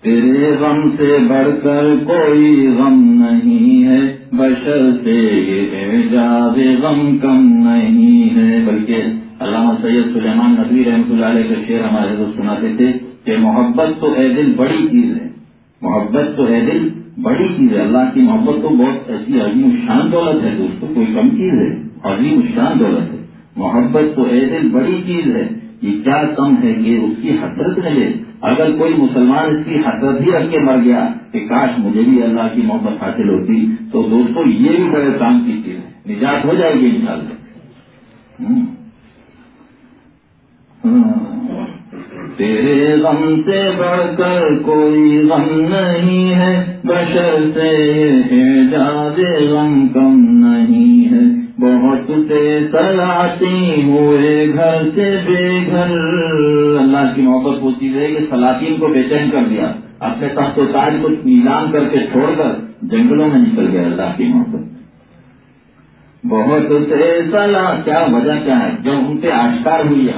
S1: تیرے غم سے بڑھ کر کوئی غم نہیں ہے۔ بشر سے یہ غم کم نہیں ہے۔ بلکہ علامہ سید سلیمان نبی رحمۃ اللہ علیہ کا شعر ہمارے حضرت سناتے تھے کہ محبت تو اے دل بڑی چیز ہے۔ محبت تو اے دل بڑی چیز ہے۔ اللہ کی محبت تو بہت ایسی عظیم شان دولت ہے۔ دوستوں کوئی کم چیز ہے؟ عظیم شان دولت ہے۔ محبت تو اے دل بڑی چیز ہے۔ یہ کیا کم ہے کہ اس کی حسرت ملے اگر کوئی مسلمان اس کی حسرت ہی رکھ کے مر گیا کہ کاش مجھے بھی اللہ کی محبت حاصل ہوتی، تو دوستوں یہ بھی بڑے کام کی چیز ہے۔ نجات ہو جائے گی ان شاء اللہ تیرے غم سے بڑھ کر کوئی غم نہیں ہے، بشر سے غم کم نہیں ہے۔ بہت سے ہوئے گھر سے بے گھر۔ اللہ کی محبت پوچھی ہے کہ سلاطین کو بے چین کر دیا۔ اپنے تخت و تاج کو نیلام کر کے چھوڑ کر جنگلوں میں نکل گیا اللہ کی محبت۔ بہت سے سلا، کیا وجہ کیا ہے؟ جب ان پہ آشکار ہوئی ہے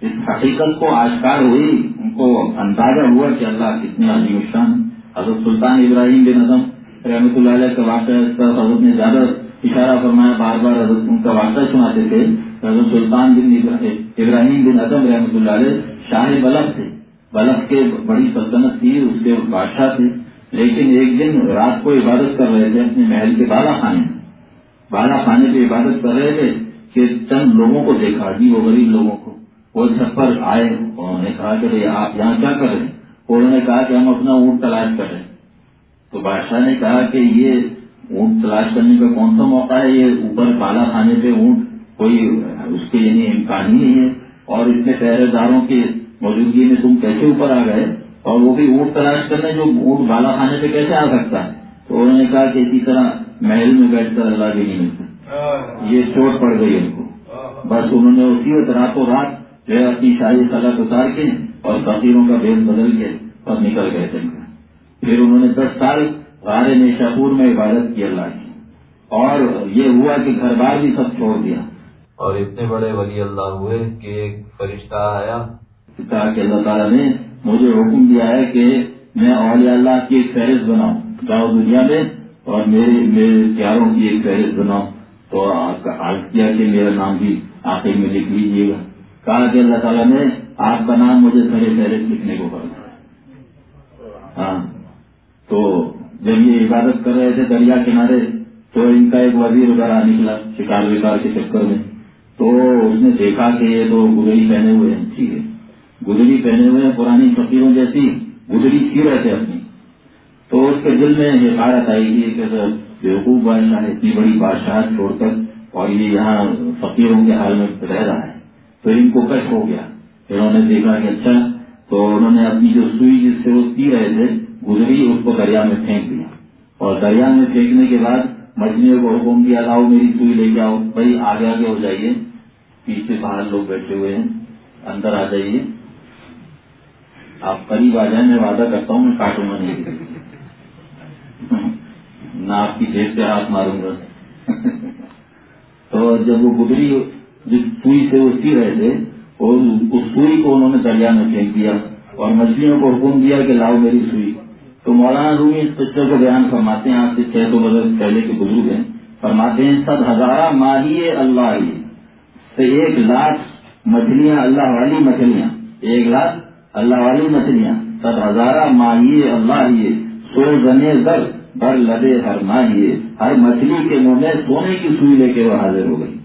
S1: اس حقیقت کو آشکار ہوئی، ان کو اندازہ ہوا کہ اللہ کتنے عظیم شان۔ حضرت سلطان ابراہیم بن اعظم رحمۃ اللہ علیہ کا واقعہ حضرت نے زیادہ اشارہ فرمایا، بار بار حضرت ان کا واقعہ سناتے تھے۔ حضرت سلطان بن ابراہیم بن اعظم رحمۃ اللہ علیہ شاہ بلب تھے۔ بلب کے بڑی سلطنت تھی، اس کے بادشاہ تھے۔ لیکن ایک دن رات کو عبادت کر رہے تھے، اپنے محل کے بالا خانے بالا خانے پہ عبادت کر رہے تھے کہ چند لوگوں کو دیکھا جی وہ غریب لوگوں کو۔ وہ چھت پر آئے، انہوں نے کہا کہ آپ یہاں کیا کر رہے ہیں؟ انہوں نے کہا کہ ہم اپنا اونٹ تلاش کر رہے ہیں۔ تو بادشاہ نے کہا کہ یہ اونٹ تلاش کرنے کا کون سا موقع ہے؟ یہ اوپر بالا خانے پہ اونٹ کوئی اس کے یعنی امکان ہی نہیں ہے۔ اور اتنے پہرے داروں کی موجودگی میں تم کیسے اوپر آ گئے؟ اور وہ بھی اونٹ تلاش کرنے، جو اونٹ بالا خانے پہ کیسے آ سکتا ہے؟ تو انہوں نے کہا کہ اسی طرح محل میں بیٹھ کر اللہ بھی نہیں ملتا یہ چوٹ پڑ گئی ان کو۔ بس انہوں نے اسی راتوں رات جو اپنی شاہی سلط اتار کے اور فقیروں کا بیل بدل کے اور نکل گئے تھے پھر انہوں نے دس سال غار میں شاپور میں عبادت کی اللہ کی اور یہ ہوا کہ گھر بار بھی سب چھوڑ دیا۔
S2: اور اتنے بڑے ولی اللہ ہوئے کہ ایک فرشتہ آیا۔
S1: کہا کہ اللہ تعالیٰ نے مجھے حکم دیا ہے کہ میں اولیاء اللہ کی ایک فہرست بناؤں۔ جاؤ دنیا میں اور میرے میرے پیاروں کی ایک فہرست بناؤں۔ تو عرض کیا کہ میرا نام بھی آخر میں لکھ لیجیے گا۔ کہا کہ اللہ تعالیٰ نے آپ کا نام مجھے سرے فہرست لکھنے کو کرنا ہاں۔ تو جب یہ عبادت کر رہے تھے دریا کنارے، تو ان کا ایک وزیر ادھر نکلا شکار وکار کے چکر میں۔ تو اس نے دیکھا کہ یہ تو گدری پہنے ہوئے ہیں۔ ٹھیک ہے۔ گدری پہنے ہوئے ہیں، پرانی فقیروں جیسی گدری سی رہے تھے اپنی۔ تو اس کے دل میں حفاظت آئی گی کہ سر بیوقوف بادشاہ اتنی بڑی بادشاہ چھوڑ کر، اور یہ یہاں فقیروں کے حال میں رہ رہا ہے۔ تو ان کو کش ہو گیا۔ انہوں نے دیکھا کہ اچھا تو انہوں نے اپنی جو سوئی جس سے وہ سی رہے تھے گزری، اس کو دریا میں پھینک دیا۔ اور دریا میں پھینکنے کے بعد مچھلیوں کو حکم دیا، لاؤ میری سوئی لے کے آؤ، بھائی آگے آگے ہو جائیے۔ پیچھے باہر لوگ بیٹھے ہوئے ہیں، اندر آ جائیے۔ آپ قریب آ جائیں، میں وعدہ کرتا ہوں، میں کاٹوں گا نہیں۔ نہ آپ کی جیب سے ہاتھ ماروں گا۔ تو جب وہ گزری، جس سوئی سے وہ سی رہے تھے اور اس سوئی کو انہوں نے دریا میں پھینک دیا۔ اور مچھلیوں کو حکم دیا کہ لاؤ میری سوئی۔ تو مولانا رومی اس پکچر کو بیان فرماتے ہیں آج سے چھ سو برس پہلے کے بزرگ ہیں۔ فرماتے ہیں سب ہزارہ ماہی اللہ سے ایک لاکھ مچھلیاں اللہ والی مچھلیاں، ایک لاکھ اللہ والی مچھلیاں۔ سب ہزارہ ماہی اللہ سو زنے در بر لدے ہر ماہیے ہر مچھلی کے منہ میں سونے کی سوئی لے کے وہ حاضر ہو گئی۔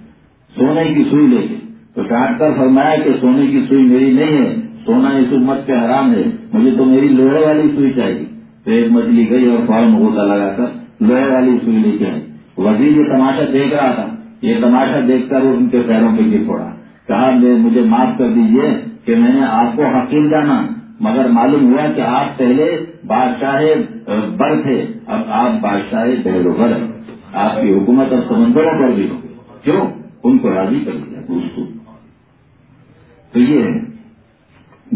S1: سونے کی سوئی لے کے۔ تو ڈاکٹر فرمایا کہ سونے کی سوئی میری نہیں ہے، سونا اس امت پہ حرام ہے، مجھے تو میری لوہے والی سوئی چاہیے۔ ایک مچھلی گئی اور فارم ہوتا لگا کر لوہے والی سوئی لے کے آئی وزیر یہ تماشا دیکھ رہا تھا، یہ تماشا دیکھ کر ان کے پیروں پہ گر پڑا۔ کہا مجھے معاف کر دیجیے کہ میں نے آپ کو حقیق جانا، مگر معلوم ہوا کہ آپ پہلے بادشاہ بر تھے۔ اب آپ بادشاہ بہلو بر آپ کی حکومت اور سمندروں پر بھی ہو۔ کیوں؟ ان کو راضی کر دیا۔ دوستوں تو یہ ہے۔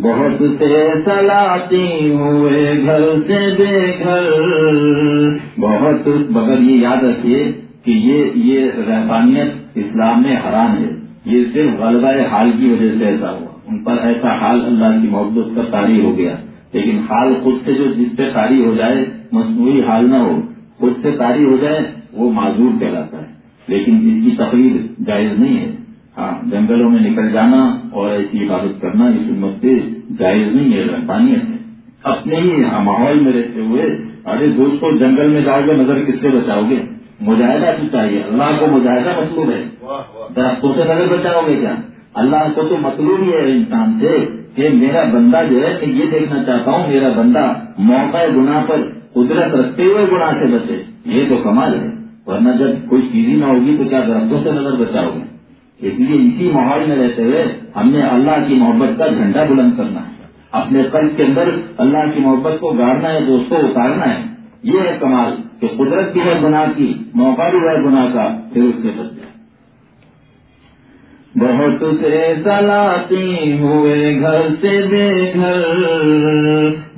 S1: بہت سے سلاتی ہوئے گھر سے بے گھر۔ بہت مگر یہ یاد رکھیے کہ یہ یہ اسلام میں حرام ہے۔ یہ صرف غلبہ حال کی وجہ سے ایسا ہوا۔ ان پر ایسا حال اللہ کی محبت کا تاری ہو گیا۔ لیکن حال خود سے جو جس پہ تاری ہو جائے، مصنوعی حال نہ ہو، خود سے تاری ہو جائے، وہ معذور کہلاتا ہے۔ لیکن اس کی تقریر جائز نہیں ہے۔ ہاں جنگلوں میں نکل جانا اور ایسی عبادت کرنا اس امت سے جائز نہیں ہے رحمانیت ہے۔ اپنے ہی ماحول میں رہتے ہوئے ارے دوستوں جنگل میں جاؤ گے نظر کس سے بچاؤ گے؟ مجاہدہ تو چاہیے اللہ کو مجاہدہ مطلوب ہے۔ درختوں سے نظر بچاؤ گے کیا؟ اللہ کو تو مطلوب ہی ہے انسان سے کہ میرا بندہ جو ہے میں یہ دیکھنا چاہتا ہوں میرا بندہ موقع گناہ پر قدرت رکھتے ہوئے گناہ سے بچے یہ تو کمال ہے۔ ورنہ جب کوئی چیز ہی نہ ہوگی تو کیا درختوں سے نظر بچاؤ گے؟ اس لیے اسی ماحول میں رہتے ہوئے ہم نے اللہ کی محبت کا جھنڈا بلند کرنا ہے۔ اپنے قلب کے اندر اللہ کی محبت کو گاڑنا ہے، دوستوں اتارنا ہے۔ یہ ہے کمال کہ قدرت کی ہے گناہ کی موقع بھی ہے گناہ کا پھر اس کے بچے بہت سے سلاتی ہوئے گھر سے بے گھر۔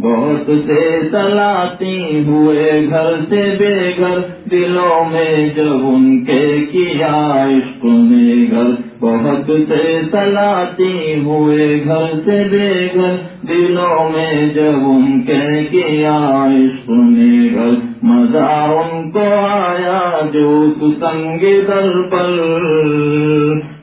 S1: بہت سے سلاتی ہوئے گھر سے بے گھر دلوں میں جب ان کے کیا عشق میں گھر بہت سے سلاتی ہوئے گھر سے بے گھر دلوں میں جب ان کے کیا عشق میں گھر مزہ ان کو آیا جو سنگ در پر۔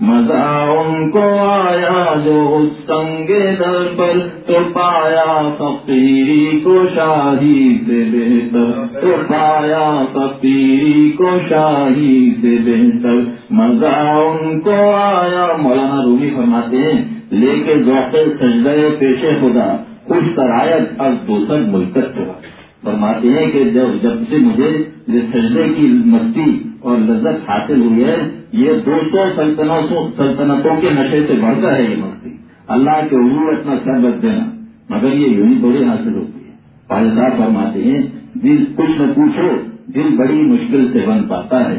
S1: مزہ ان کو آیا جو سنگ در پر۔ تو پایا فقیری کو شاہی سے بہتر۔ تو پایا فقیری کو شاہی سے بہتر۔ مزہ ان کو آیا، مولانا روبی فرماتے ہیں، لے کے ذوق سجدے پیش خدا، خوش ترایت اب دوسر ملکت ہوا فرماتے ہیں کہ جب جب سے مجھے یہ سجدے کی مستی اور لذت حاصل ہوئی ہے، یہ دو سو سلطنتوں سلطنتوں کے نشے سے بڑھتا ہے یہ مستی۔ اللہ کے عروج اپنا سر دینا، مگر یہ یونی تھوڑی حاصل ہوتی ہے۔ پہلے صاحب فرماتے ہیں، دل کچھ نہ پوچھو، دل بڑی مشکل سے بن پاتا ہے۔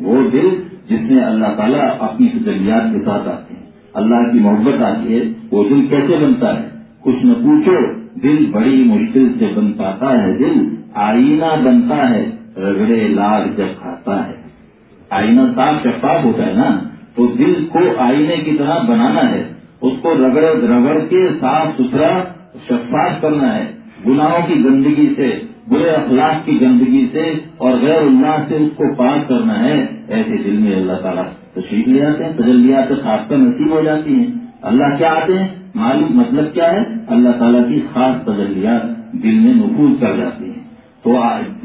S1: وہ دل جس میں اللہ تعالیٰ اپنی تجلیات کے ساتھ آتے ہیں۔ اللہ کی محبت آتی ہے، وہ دل کیسے بنتا ہے؟ کچھ نہ پوچھو دل بڑی مشکل سے بن پاتا ہے دل، آئینہ بنتا ہے، رگڑے لاگ جب کھاتا ہے۔ آئینہ صاف شفاف ہوتا ہے نا، تو دل کو آئینے کی طرح بنانا ہے۔ اس کو رگڑ رگڑ کے صاف ستھرا شفاف کرنا ہے۔ گناہوں کی گندگی سے، برے اخلاق کی گندگی سے اور غیر اللہ سے اس کو پاک کرنا ہے۔ ایسے دل میں اللہ تعالیٰ تشریف لے آتے ہیں، تجلیات خاص کر نصیب ہو جاتی ہیں۔ اللہ کیا آتے ہیں؟ معلوم مطلب کیا ہے؟ اللہ تعالیٰ کی خاص تجلیات دل میں نفوذ کر جاتی ہیں۔ تو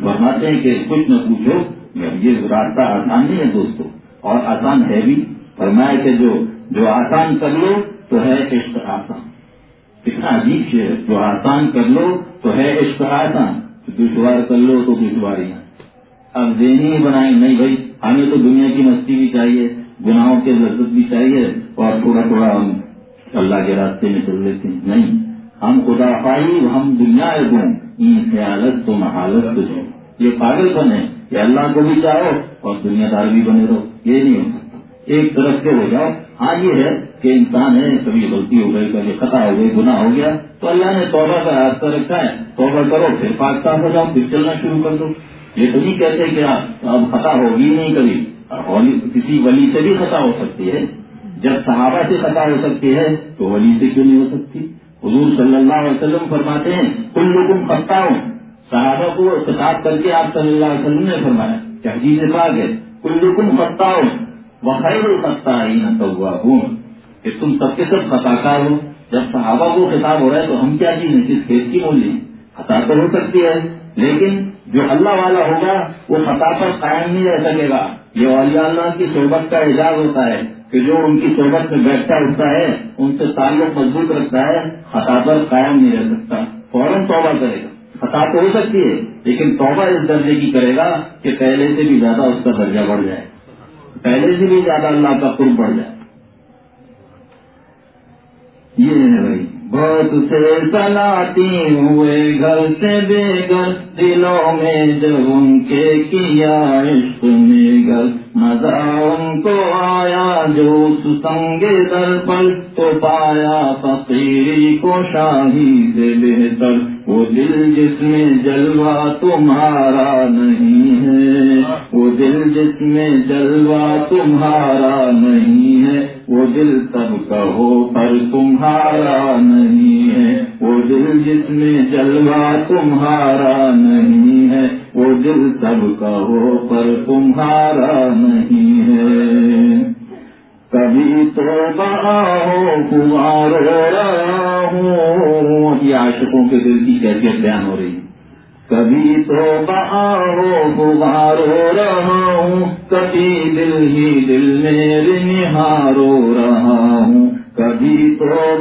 S1: فرماتے ہیں کہ کچھ نہ پوچھو یہ راستہ آسان نہیں ہے دوستو، اور آسان ہے بھی۔ فرمایا کہ جو جو آسان کر لو تو ہے عشق آسان۔ کتنا عجیب ہے۔ جو آسان کر لو تو ہے عشق آسان۔ دشوار کر لو تو دشواری اب ذہنی بنائیں، نہیں بھائی، ہمیں تو دنیا کی مستی بھی چاہیے، گناہوں کے لذت بھی چاہیے، اور تھوڑا تھوڑا اللہ کے راستے میں چل لیتے ہیں۔ نہیں، ہم خدا پائی ہم دنیا گن خیالت تو محالت تو جو۔ یہ پاگل پن ہے؟ کہ اللہ کو بھی چاہو اور دنیا دار بھی بنے رہو۔ یہ نہیں ہو سکتا ایک طرف سے ہو جاؤ۔ ہاں یہ ہے کہ انسان ہے، کبھی غلطی ہو گئی، کبھی خطا ہو گئی، گناہ ہو گیا۔ تو اللہ نے توبہ کا راستہ رکھا ہے۔ توبہ کرو، پھر پاکستان ہو جاؤ، پھر چلنا شروع کر دو۔ یہ تو نہیں کہتے کہ اب خطا ہوگی نہیں کبھی۔ کسی ولی سے بھی خطا ہو سکتی ہے۔ جب صحابہ سے خطا ہو سکتی ہے تو ولی سے کیوں نہیں ہو سکتی؟ حضور صلی اللہ علیہ وسلم فرماتے ہیں کل لوگوں خطا ہوں صحابہ کو خطاب کر کے آپ صلی اللہ علیہ وسلم نے فرمایا کہ پاک ہے۔ کل لوگوں خطا ہوں وخیر الخطا ہی نہ ہوں کہ تم سب کے سب خطا کار ہو۔ جب صحابہ کو خطاب ہو رہا ہے تو ہم کیا چیز کس کھیت کی مولی خطا تو ہو سکتی ہے، لیکن جو اللہ والا ہوگا، وہ خطا پر قائم نہیں رہ سکے گا۔ یہ والی اللہ کی صحبت کا اعزاز ہوتا ہے۔ کہ جو ان کی صحبت میں بیٹھتا اٹھتا ہے، ان سے تعلق مضبوط رکھتا ہے، خطا پر قائم نہیں رہ سکتا۔ فوراً توبہ کرے گا۔ خطا تو ہو سکتی ہے، لیکن توبہ اس درجے کی کرے گا کہ پہلے سے بھی زیادہ اس کا درجہ بڑھ جائے۔ پہلے سے بھی زیادہ اللہ کا قرب بڑھ جائے۔ یہ ہے بھائی، بہت سے چلاتی ہوئے گھر سے بے گھر دلوں میں جب ان کے کیا عشق میں گھر مزہ ان کو آیا جو سنگ در پر تو پایا فقیری کو شاہی سے بہتر وہ دل جس میں جلوہ تمہارا نہیں ہے وہ دل جس میں جلوہ تمہارا نہیں ہے وہ دل تب کہو پر تمہارا نہیں ہے وہ دل جس میں جلوہ تمہارا نہیں ہے وہ دل تب کہو پر تمہارا نہیں ہے۔ کبھی تو کمار رہا ہوں یہ عاشقوں کے دل کی کیفیت بیان ہو رہی۔ ہے کبھی تو کمار رہا ہوں کبھی دل ہی دل میں نہارو رہا ہوں کبھی تو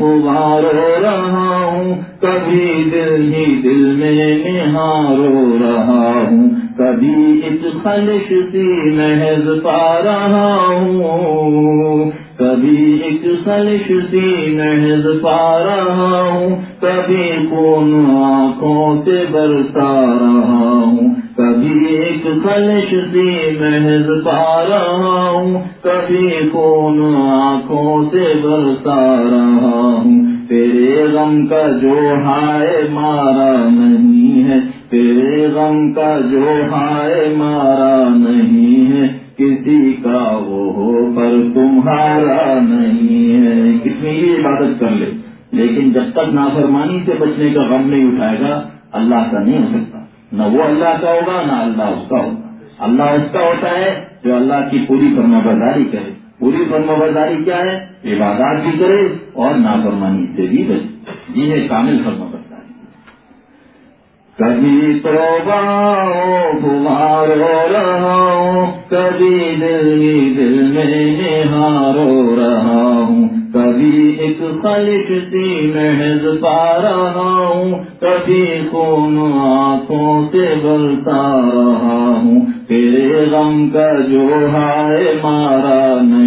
S1: کمار رہا ہوں کبھی دل ہی دل میں نہارو رہا ہوں، کبھی ایک خلش سی محض پا رہا ہوں۔ کبھی ایک خلش سی محض پا رہا ہوں، کبھی کون آنکھوں سے برتا رہا ہوں۔ کبھی ایک خلش سی محض پا رہا ہوں، کبھی کون آنکھوں سے برتا رہا ہوں۔ تیرے غم کا جو ہائے مارا نہیں ہے، تیرے غم کا جو ہائے مارا نہیں ہے، کسی کا وہ ہو پر تمہارا نہیں ہے۔ کتنی ہی عبادت کر لے۔ لیکن جب تک نافرمانی سے بچنے کا غم نہیں اٹھائے گا، اللہ کا نہیں ہو سکتا۔ نہ وہ اللہ کا ہوگا، نہ اللہ اس کا ہوگا۔ اللہ اس کا ہوتا ہے جو اللہ کی پوری فرما برداری کرے۔ پوری فرما برداری کیا ہے؟ عبادات بھی کرے اور نافرمانی سے بھی بچے۔ یہ ہے کامل فرما برداری کبھی تو رہا ہوں کبھی دل ہی دل میں نہارو رہا ہوں۔ کبھی ایک خلش سی محض پا رہا ہوں۔ کبھی خون آنکھوں سے بلتا رہا ہوں۔ تیرے غم کا جو ہائے مارا نہیں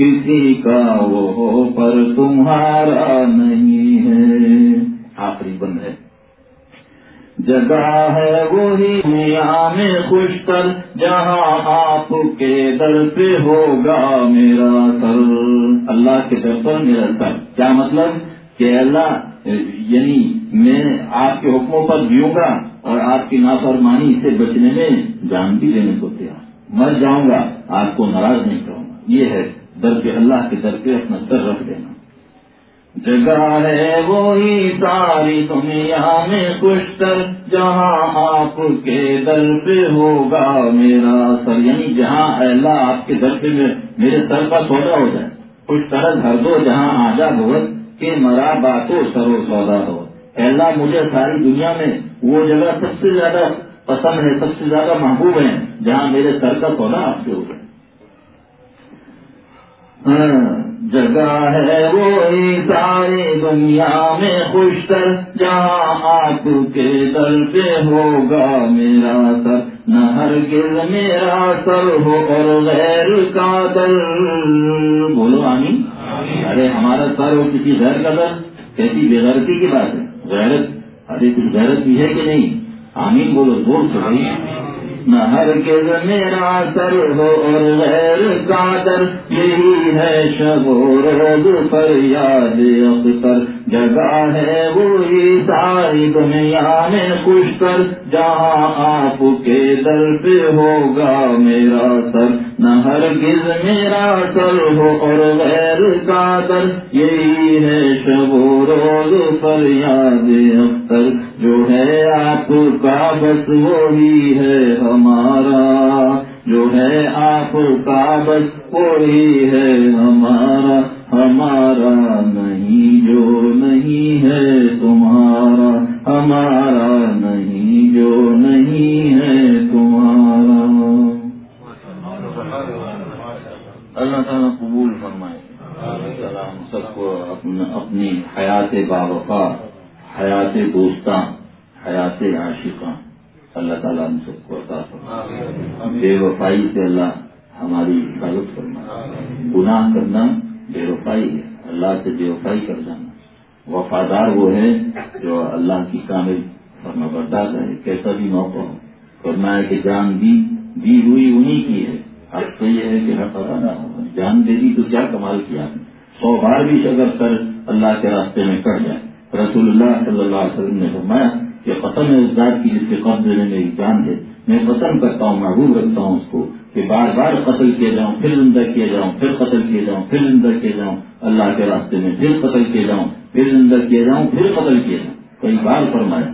S1: کسی کا وہ پر تمہارا نہیں ہے۔ آخری بند ہے۔ جگہ ہے وہی میاں میں خوش کر جہاں آپ کے در پہ ہوگا میرا سر۔ اللہ کے در پر میرا سر۔ کیا مطلب؟ کہ اللہ یعنی میں آپ کے حکموں پر جیوں گا اور آپ کی نافرمانی سے بچنے میں جان بھی لینے کو تیار۔ مر جاؤں گا، آپ کو ناراض نہیں کروں گا۔ یہ ہے۔ در پہ اللہ کے در پہ اپنا سر رکھ دینا۔ جگہ ہے وہی ساری دنیا میں کر، جہاں آپ کے در پہ ہوگا میرا سر۔ یعنی جہاں اللہ آپ کے در پہ میرے سر کا سودا ہو جائے۔ کچھ طرح ہر دو جہاں آجا بہت کہ مرا باتوں سرو سودا ہو۔ اللہ، مجھے ساری دنیا میں وہ جگہ سب سے زیادہ پسند ہے، سب سے زیادہ محبوب ہے، جہاں میرے سر کا سودا آپ سے ہو جائے جگہ ہے وہی ساری دنیا میں خوش کر جہاں آپ کے دل پہ ہوگا میرا سر۔ نہ ہر گر میرا سر ہو اور غیر کا دل۔ بولو آنی ارے، ہمارا سر ہو کسی غیر کا در کیسی بےغیرتی کی بات ہے؟ غیرت۔ ارے، کچھ غیرت بھی ہے کہ نہیں؟ آمین بولو، زور سے۔ نہ کے میرا سر ہو اور غیر قادر، یہی ہے شب و روز پر یاد اختر۔ جگہ ہے وہی ساری دنیا میں خوش کر جہاں آپ کے در پہ ہوگا میرا سر۔ نہ ہر گز میرا سر ہو اور غیر قادر، یہی ہے شب و روز پر یاد اختر۔ جو ہے آپ کا بس، وہی ہے ہمارا۔ جو ہے آپ کا بس، وہی ہے ہمارا۔ ہمارا نہیں، جو نہیں ہے تمہارا۔ ہمارا نہیں، جو نہیں ہے تمہارا۔ اللہ تعالیٰ قبول فرمائے۔ ہم سب کو اپنی حیات باوفا حیات دوستاں حیات عاشقاں۔ اللہ تعالیٰ ہم سب کو عطا فرما بے وفائی سے اللہ ہماری حفاظت کرنا گناہ کرنا بے وفائی ہے۔ اللہ سے بے وفائی کر جانا۔ وفادار وہ ہے جو اللہ کی کامل فرما بردار ہے۔ کیسا بھی موقع ہو۔ کرنا ہے کہ جان دی دی ہوئی انہیں کی ہے۔ اب تو یہ ہے کہ ہر پتا نہ ہو۔ یعنی جان دے دی تو کیا کمال کیا سو بار بھی اگر سر اللہ کے راستے میں کٹ جائے۔ رسول اللہ صلی اللہ علیہ وسلم نے فرمایا کہ قسم ہے اس ذات کی جس کے قبضے میں میری جان ہے۔ میں پسند کرتا ہوں محبوب رکھتا ہوں اس کو کہ بار بار قتل کیے جاؤں، پھر زندہ کیے جاؤں، پھر قتل کیے جاؤں، پھر زندہ کیے جاؤں۔ اللہ کے راستے میں پھر قتل کیے جاؤں، پھر زندہ کیے جاؤں، پھر قتل کیے جاؤں۔ کئی بار فرمایا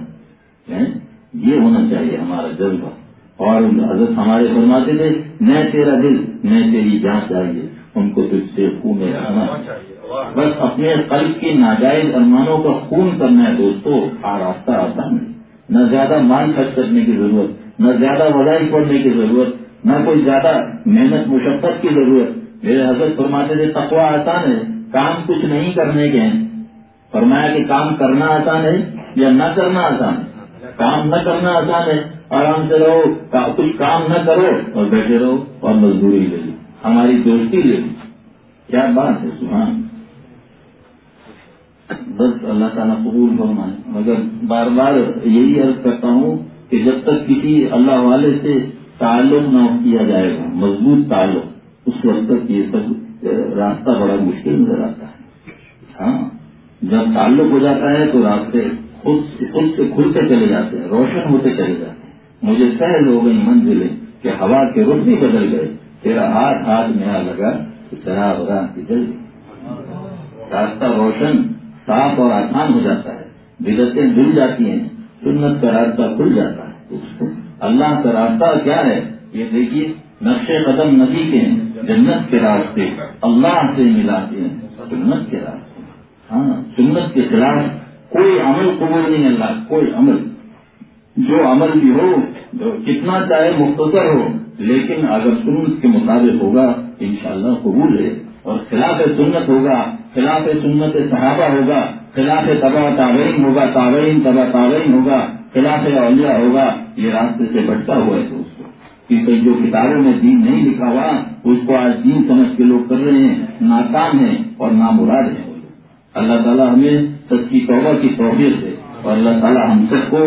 S1: یہ ہونا چاہیے ہمارا جذبہ۔ اور حضرت ہمارے فرماتے تھے نہ تیرا دل نہ تیری جان چاہیے ان کو تجھ سے خون رہنا بس اپنے قلب کی ناجائز ارمانوں کا خون کرنا ہے دوستو آ راستہ آتا نہیں نہ زیادہ مال خرچ کرنے کی ضرورت نہ زیادہ وزائی پڑنے کی ضرورت نہ کوئی زیادہ محنت مشقت کی ضرورت۔ میرے حضرت فرماتے تھے تقوا آسان ہے کام کچھ نہیں کرنے کے ہیں۔ فرمایا کہ کام کرنا آسان ہے یا نہ کرنا آسان؟ ہے کام نہ کرنا آسان ہے۔ آرام سے رہو کچھ کام نہ کرو اور بیٹھے رہو اور مزدوری لے لو ہماری دوستی لے لی۔ کیا بات ہے؟ سبحان بس اللہ تعالیٰ قبول فرمائے۔ مگر بار بار یہی عرض کرتا ہوں کہ جب تک کسی اللہ والے سے تعلق نہ کیا جائے گا، مضبوط تعلق، اس وقت تک یہ سب راستہ بڑا مشکل نظر آتا ہے۔ ہاں جب تعلق ہو جاتا ہے تو راستے خود خود سے کھلتے چلے جاتے ہیں، روشن ہوتے چلے جاتے ہیں۔ مجھے سہل ہو گئی منزلیں کہ ہوا کے رخ بھی بدل گئے، تیرا ہاتھ ہاتھ میں لگا تو شراب کی جل راستہ روشن، صاف اور آسان ہو جاتا ہے۔ بدتیں دل جاتی ہیں، سنت کا راستہ کھل جاتا ہے۔ اللہ کا راستہ کیا ہے؟ یہ دیکھیے، نقش قدم نبی کے ہیں، جنت کے راستے۔ اللہ سے ملاتے ہیں، سنت کے راستے۔ ہاں سنت کے خلاف کوئی عمل قبول نہیں اللہ، کوئی عمل۔ جو عمل بھی ہو کتنا چاہے مختصر ہو، لیکن اگر سنت کے مطابق ہوگا، انشاءاللہ قبول ہے۔ اور خلاف سنت ہوگا، خلاف سنت صحابہ ہوگا، خلاف تبا تعوین ہوگا تعوین تبا تعوین ہوگا، خلاف اولیاء ہوگا، یہ راستے سے بٹتا ہوا ہے دوستوں کیونکہ جو کتابوں میں دین نہیں لکھا ہوا، اس کو آج دین سمجھ کے لوگ کر رہے ہیں، ناکام ہیں اور نامراد ہیں۔ اللہ تعالیٰ ہمیں سچی توبہ کی توفیق ہے اور اللہ تعالیٰ ہم سب کو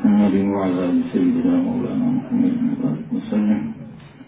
S1: محمد وعلى آل سيدنا مولانا محمد وبارك وسلم.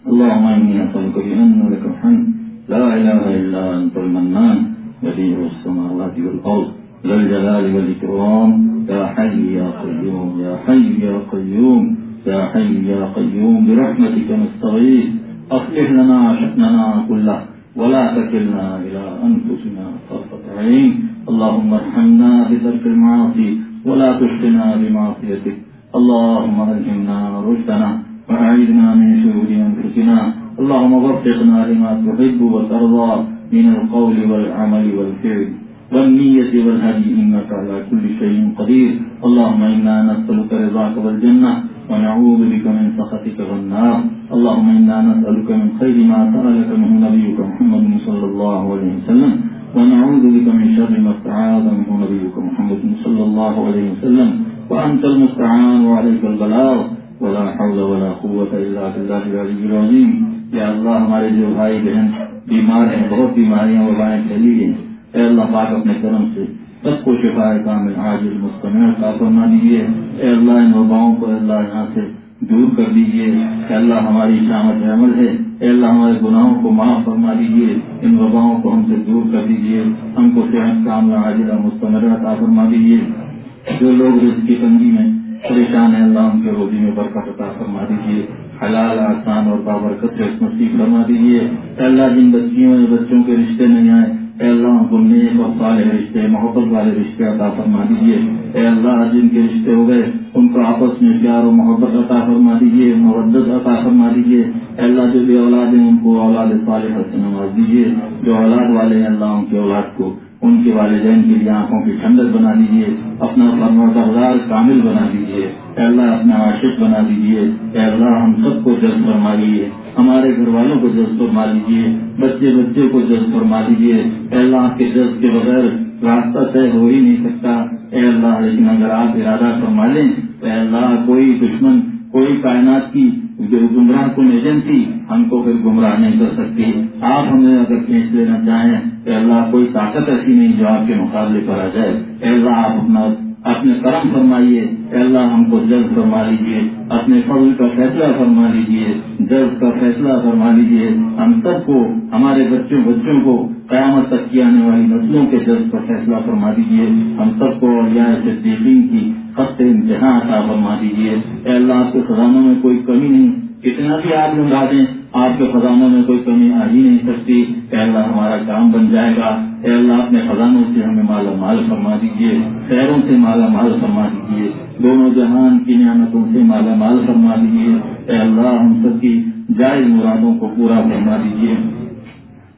S1: اللهم إني أسألك بأن لك الحمد. لا إله إلا أنت المنان. بديع السماوات والأرض. ذا الجلال والإكرام. يا حي يا قيوم. يا حي يا قيوم. يا حي يا قيوم. برحمتك نستغيث. اصلح لنا شأننا كله ولا تكلنا إلى أنفسنا طرفة عين. اللهم ارحمنا بترك المعاصي ولا تشقنا بمعصيتك. اللهم ألهمنا رشدنا وأعيدنا من شرور أنفسنا. اللهم وفقنا لما تحب وترضى من القول والعمل والفعل والنية والهدي، إنك على كل شيء قدير. اللهم إنا نسألك رضاك والجنة ونعوذ بك من سخطك والنار اللهم إنا نسألك من خير ما سألك منه نبيك محمد صلى الله عليه وسلم، ونعوذ بك من شر ما استعاذ منه نبيك محمد صلى الله عليه وسلم. وأنت المستعان وعليك البلاغ. ولا حول ولا قوة إلا بالله العلي العظيم. یا اللہ ہمارے جو بھائی بہن بیمار ہیں، بہت بیماریاں وبائیں پھیلی ہیں۔ اے اللہ، پاک اپنے کرم سے سب کو شفا کام آج مستمر کا فرما دیجیے اے اللہ، ان وباؤں کو اللہ یہاں سے دور کر دیجیے کہ اللہ، ہماری شامت عمل ہے۔ اے اللہ، ہمارے گناہوں کو معاف فرما دیجیے ان وباؤں کو ہم سے دور کر دیجیے ہم کو صحت کام حاضر مستمر عطا فرما دیجیے جو لوگ اس کی تنگی میں پریشان ہیں، اللہ ان کے روزی میں برکت عطا فرما دیجیے حلال، آسان اور بابرکت نصیب فرما دیجیے اللہ، جن بچیوں بچوں کے رشتے نہیں آئے اے اللہ کو نیک اور صالح رشتے، محبت والے رشتے عطا فرما دیجیے اے اللہ، جن کے رشتے ہو گئے، ان کو آپس میں پیار و محبت عطا فرما دیجیے مدت عطا فرما دیجیے اے اللہ، جو بھی اولاد ہیں، ان کو اولاد صالح سے نواز دیجیے جو اولاد والے ہیں، اللہ ان کی اولاد کو ان کے والدین کے لیے آنکھوں کی ٹھنڈک بنا دیجیے اپنا فرمردار کامل بنا دیجیے اللہ، اپنا عاشق بنا دیجیے اے اللہ، ہم سب کو جذب فرما لیجیے ہمارے گھر والوں کو جذب فرما لیجیے بچے بچے کو جذب فرما لیجیے اے اللہ کے جذب کے بغیر راستہ طے ہو ہی نہیں سکتا۔ اے اللہ، لیکن اگر آپ ارادہ فرما لیں تو اے اللہ، کوئی دشمن، کوئی کائنات کی گمراہ کن ایجنسی ہم کو پھر گمراہ نہیں کر سکتی۔ آپ ہمیں اگر کھینچ لینا چاہیں کہ اللہ، کوئی طاقت ایسی نہیں جو آپ کے مقابلے پر آ جائے۔ اے اللہ، آپ اپنا اپنے کرم فرمائیے، اے اللہ ہم کو جلد فرما لیجیے۔ اپنے فضل کا فیصلہ فرما لیجیے۔ جلد کا فیصلہ فرما لیجیے۔ ہم سب کو، ہمارے بچوں بچوں کو قیامت تک کی آنے والی نسلوں کے جلد کا فیصلہ فرما دیجیے۔ ہم سب کو سے صدیقین کی خط امتحان عطا فرما دیجیے۔ اے اللہ، آپ کے خزانوں میں کوئی کمی نہیں۔ کتنا بھی آپ لگا دیں آپ کے خزانوں میں کوئی کمی آ ہی نہیں سکتی۔ کہ اللہ، ہمارا کام بن جائے گا۔ اے اللہ، اپنے خزانوں سے ہمیں مالا مال فرما دیجیے شہروں سے مالا مال فرما دیجیے دونوں جہان کی نعمتوں سے مالا مال فرما دیجیے اے اللہ، ہم سب کی جائز مرادوں کو پورا فرما دیجیے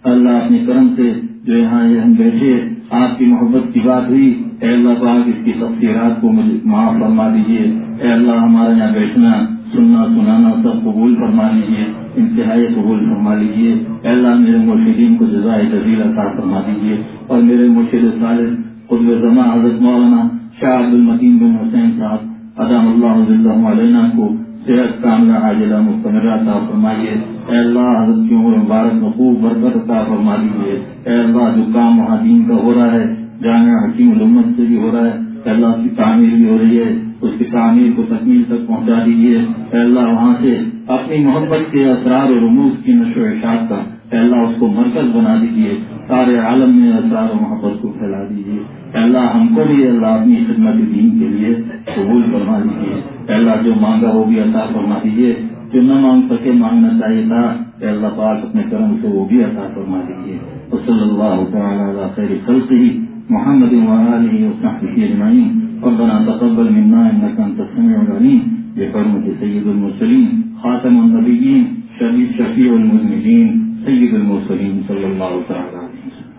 S1: اللہ اپنے کرم سے جو یہاں یہ ہم بیٹھے، آپ کی محبت کی بات ہوئی۔ اے اللہ، پاک اس کی تفصیلات کو مجھے معاف فرما دیجیے اے اللہ ہمارے یہاں بیٹھنا سننا، سنانا، سب قبول فرما لیجیے انتہائی قبول فرما لیجیے اللہ، میرے مرشدین کو جزائے جزیل عطا فرما دیجیے اور میرے مرشد صالح خود زماں حضرت مولانا شاہ عبد المدین بن حسین صاحب ادام اللہ علیہ کو صحت کامنا عاجلہ مستمرہ عطا فرمائیے۔ اے اللہ، حضرت کی عمر مبارک میں خوب برکت عطا فرما دیجیے اے اللہ، جو کام وہاں کا ہو رہا ہے، جامعہ حکیم علومت سے بھی ہو رہا ہے اے اللہ کی تعمیر بھی ہو رہی ہے، اس کی تعمیر کو تکمیل تک پہنچا دیجیے اللہ، وہاں سے اپنی محبت کے اسرار و رموز کی نشو و اشاعت کا اے اللہ اس کو مرکز بنا دیجیے سارے عالم میں اسرار و محبت کو پھیلا دیجیے اللہ، ہم کو بھی اللہ اپنی خدمت دین کے لیے قبول فرما دیجیے اللہ، جو مانگا وہ بھی عطا فرما دیجیے جو نہ مانگ سکے مانگنا چاہیے تھا۔ کہ اللہ، پاک اپنے کرم سے وہ بھی عطا فرما دیجیے صلی اللہ تعالیٰ خیر خلقی محمد وآلہ وصحبہ اجمعین. ربنا تقبل منا انك انت السميع العليم بحرمة سيد المرسلين خاتم النبيين شفيع شفيع المذنبين سيد المرسلين صلى الله تعالى عليه وسلم.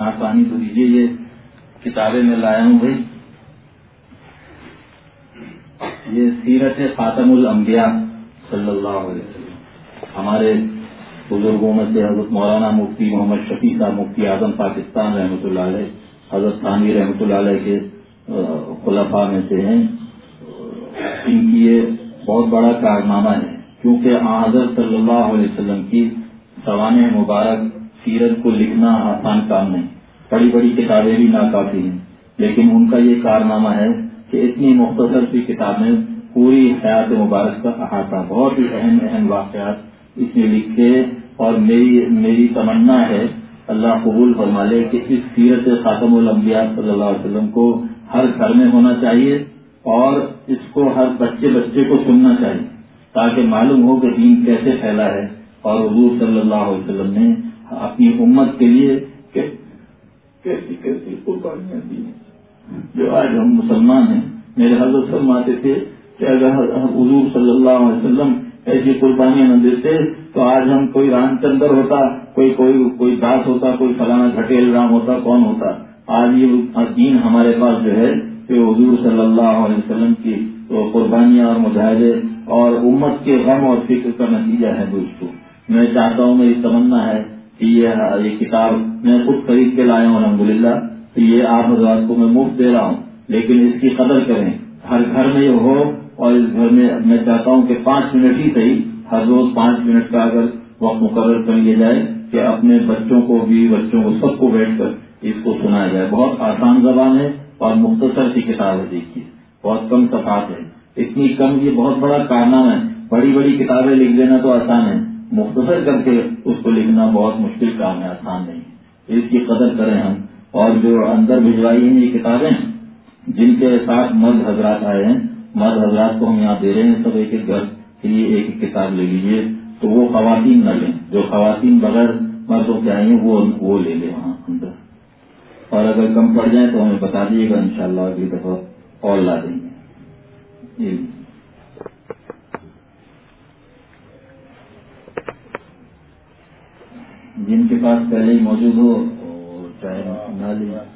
S1: ہاں؟ پانی تو دیجیے یہ کتابیں میں لایا ہوں بھائی. یہ سیرت خاتم الانبیاء. صلی اللہ علیہ وسلم۔ ہمارے بزرگوں میں سے حضرت مولانا مفتی محمد شفیع صاحب، مفتی اعظم پاکستان رحمۃ اللہ علیہ، حضرت ثانوی رحمۃ اللہ علیہ کے خلفاء میں سے ہیں۔ ان کی یہ بہت بڑا کارنامہ ہے۔ کیونکہ حضرت صلی اللہ علیہ وسلم کی سوانح مبارک سیرت کو لکھنا آسان کام نہیں۔ بڑی بڑی کتابیں بھی ناکافی ہیں۔ لیکن ان کا یہ کارنامہ ہے کہ اتنی مختصر سی کتابیں پوری حیات مبارک کا احاطہ، بہت ہی اہم اہم واقعات اس میں لکھے اور میری میری تمنا ہے، اللہ قبول فرما لے کہ اس سیرت خاتم الانبیاء صلی اللہ علیہ وسلم کو ہر گھر میں ہونا چاہیے اور اس کو ہر بچے بچے کو سننا چاہیے تاکہ معلوم ہو کہ دین کیسے پھیلا ہے اور حضور صلی اللہ علیہ وسلم نے اپنی امت کے لیے کیسی کیسی قربانیاں دی جو آج ہم مسلمان ہیں، میرے حضرت فرماتے تھے کہ اگر حضور صلی اللہ علیہ وسلم ایسی قربانیاں نہ دیتے تو آج ہم کوئی رام چندر ہوتا، کوئی کوئی کوئی داس ہوتا، کوئی فلانا گھٹیل رام ہوتا، کون ہوتا؟ آج یہ دین ہمارے پاس جو ہے کہ حضور صلی اللہ علیہ وسلم کی تو قربانیاں اور مظاہرے اور امت کے غم اور فکر کا نتیجہ ہے دوستوں میں چاہتا ہوں، میری تمنا ہے کہ یہ کتاب میں خود خرید کے لایا ہوں الحمد للہ تو یہ آپ حضرات کو میں مفت دے رہا ہوں، لیکن اس کی قدر کریں۔ ہر گھر میں یہ ہو اور اس گھر میں میں چاہتا ہوں کہ پانچ منٹ ہی صحیح ہر روز پانچ منٹ کا اگر وقت مقرر کر لیا جائے کہ اپنے بچوں کو بھی بچوں کو سب کو بیٹھ کر اس کو سنایا جائے۔ بہت آسان زبان ہے اور مختصر سی کتاب ہے دیکھیے بہت کم صفات ہے اتنی کم یہ بہت بڑا کارنامہ ہے۔ بڑی بڑی کتابیں لکھ لینا تو آسان ہے۔ مختصر کر کے اس کو لکھنا بہت مشکل کام ہے، آسان نہیں اس کی قدر کریں ہم۔ اور جو اندر بھجوائی ہیں، یہ کتابیں جن کے ساتھ مرد حضرات آئے ہیں مرد حضرات کو ہم یہاں دے رہے ہیں سب ایک ایک گھر کے لیے ایک ایک کتاب لے لیجیے تو وہ خواتین نہ لیں۔ جو خواتین بغیر مردوں کے آئی ہیں، وہ وہ لے لیں وہاں اندر۔ اور اگر کم پڑ جائیں تو ہمیں بتا دیجیے گا، انشاءاللہ اگلی دفعہ اور لا دیں گے۔ جن کے پاس پہلے ہی موجود ہو چاہے نہ لیں۔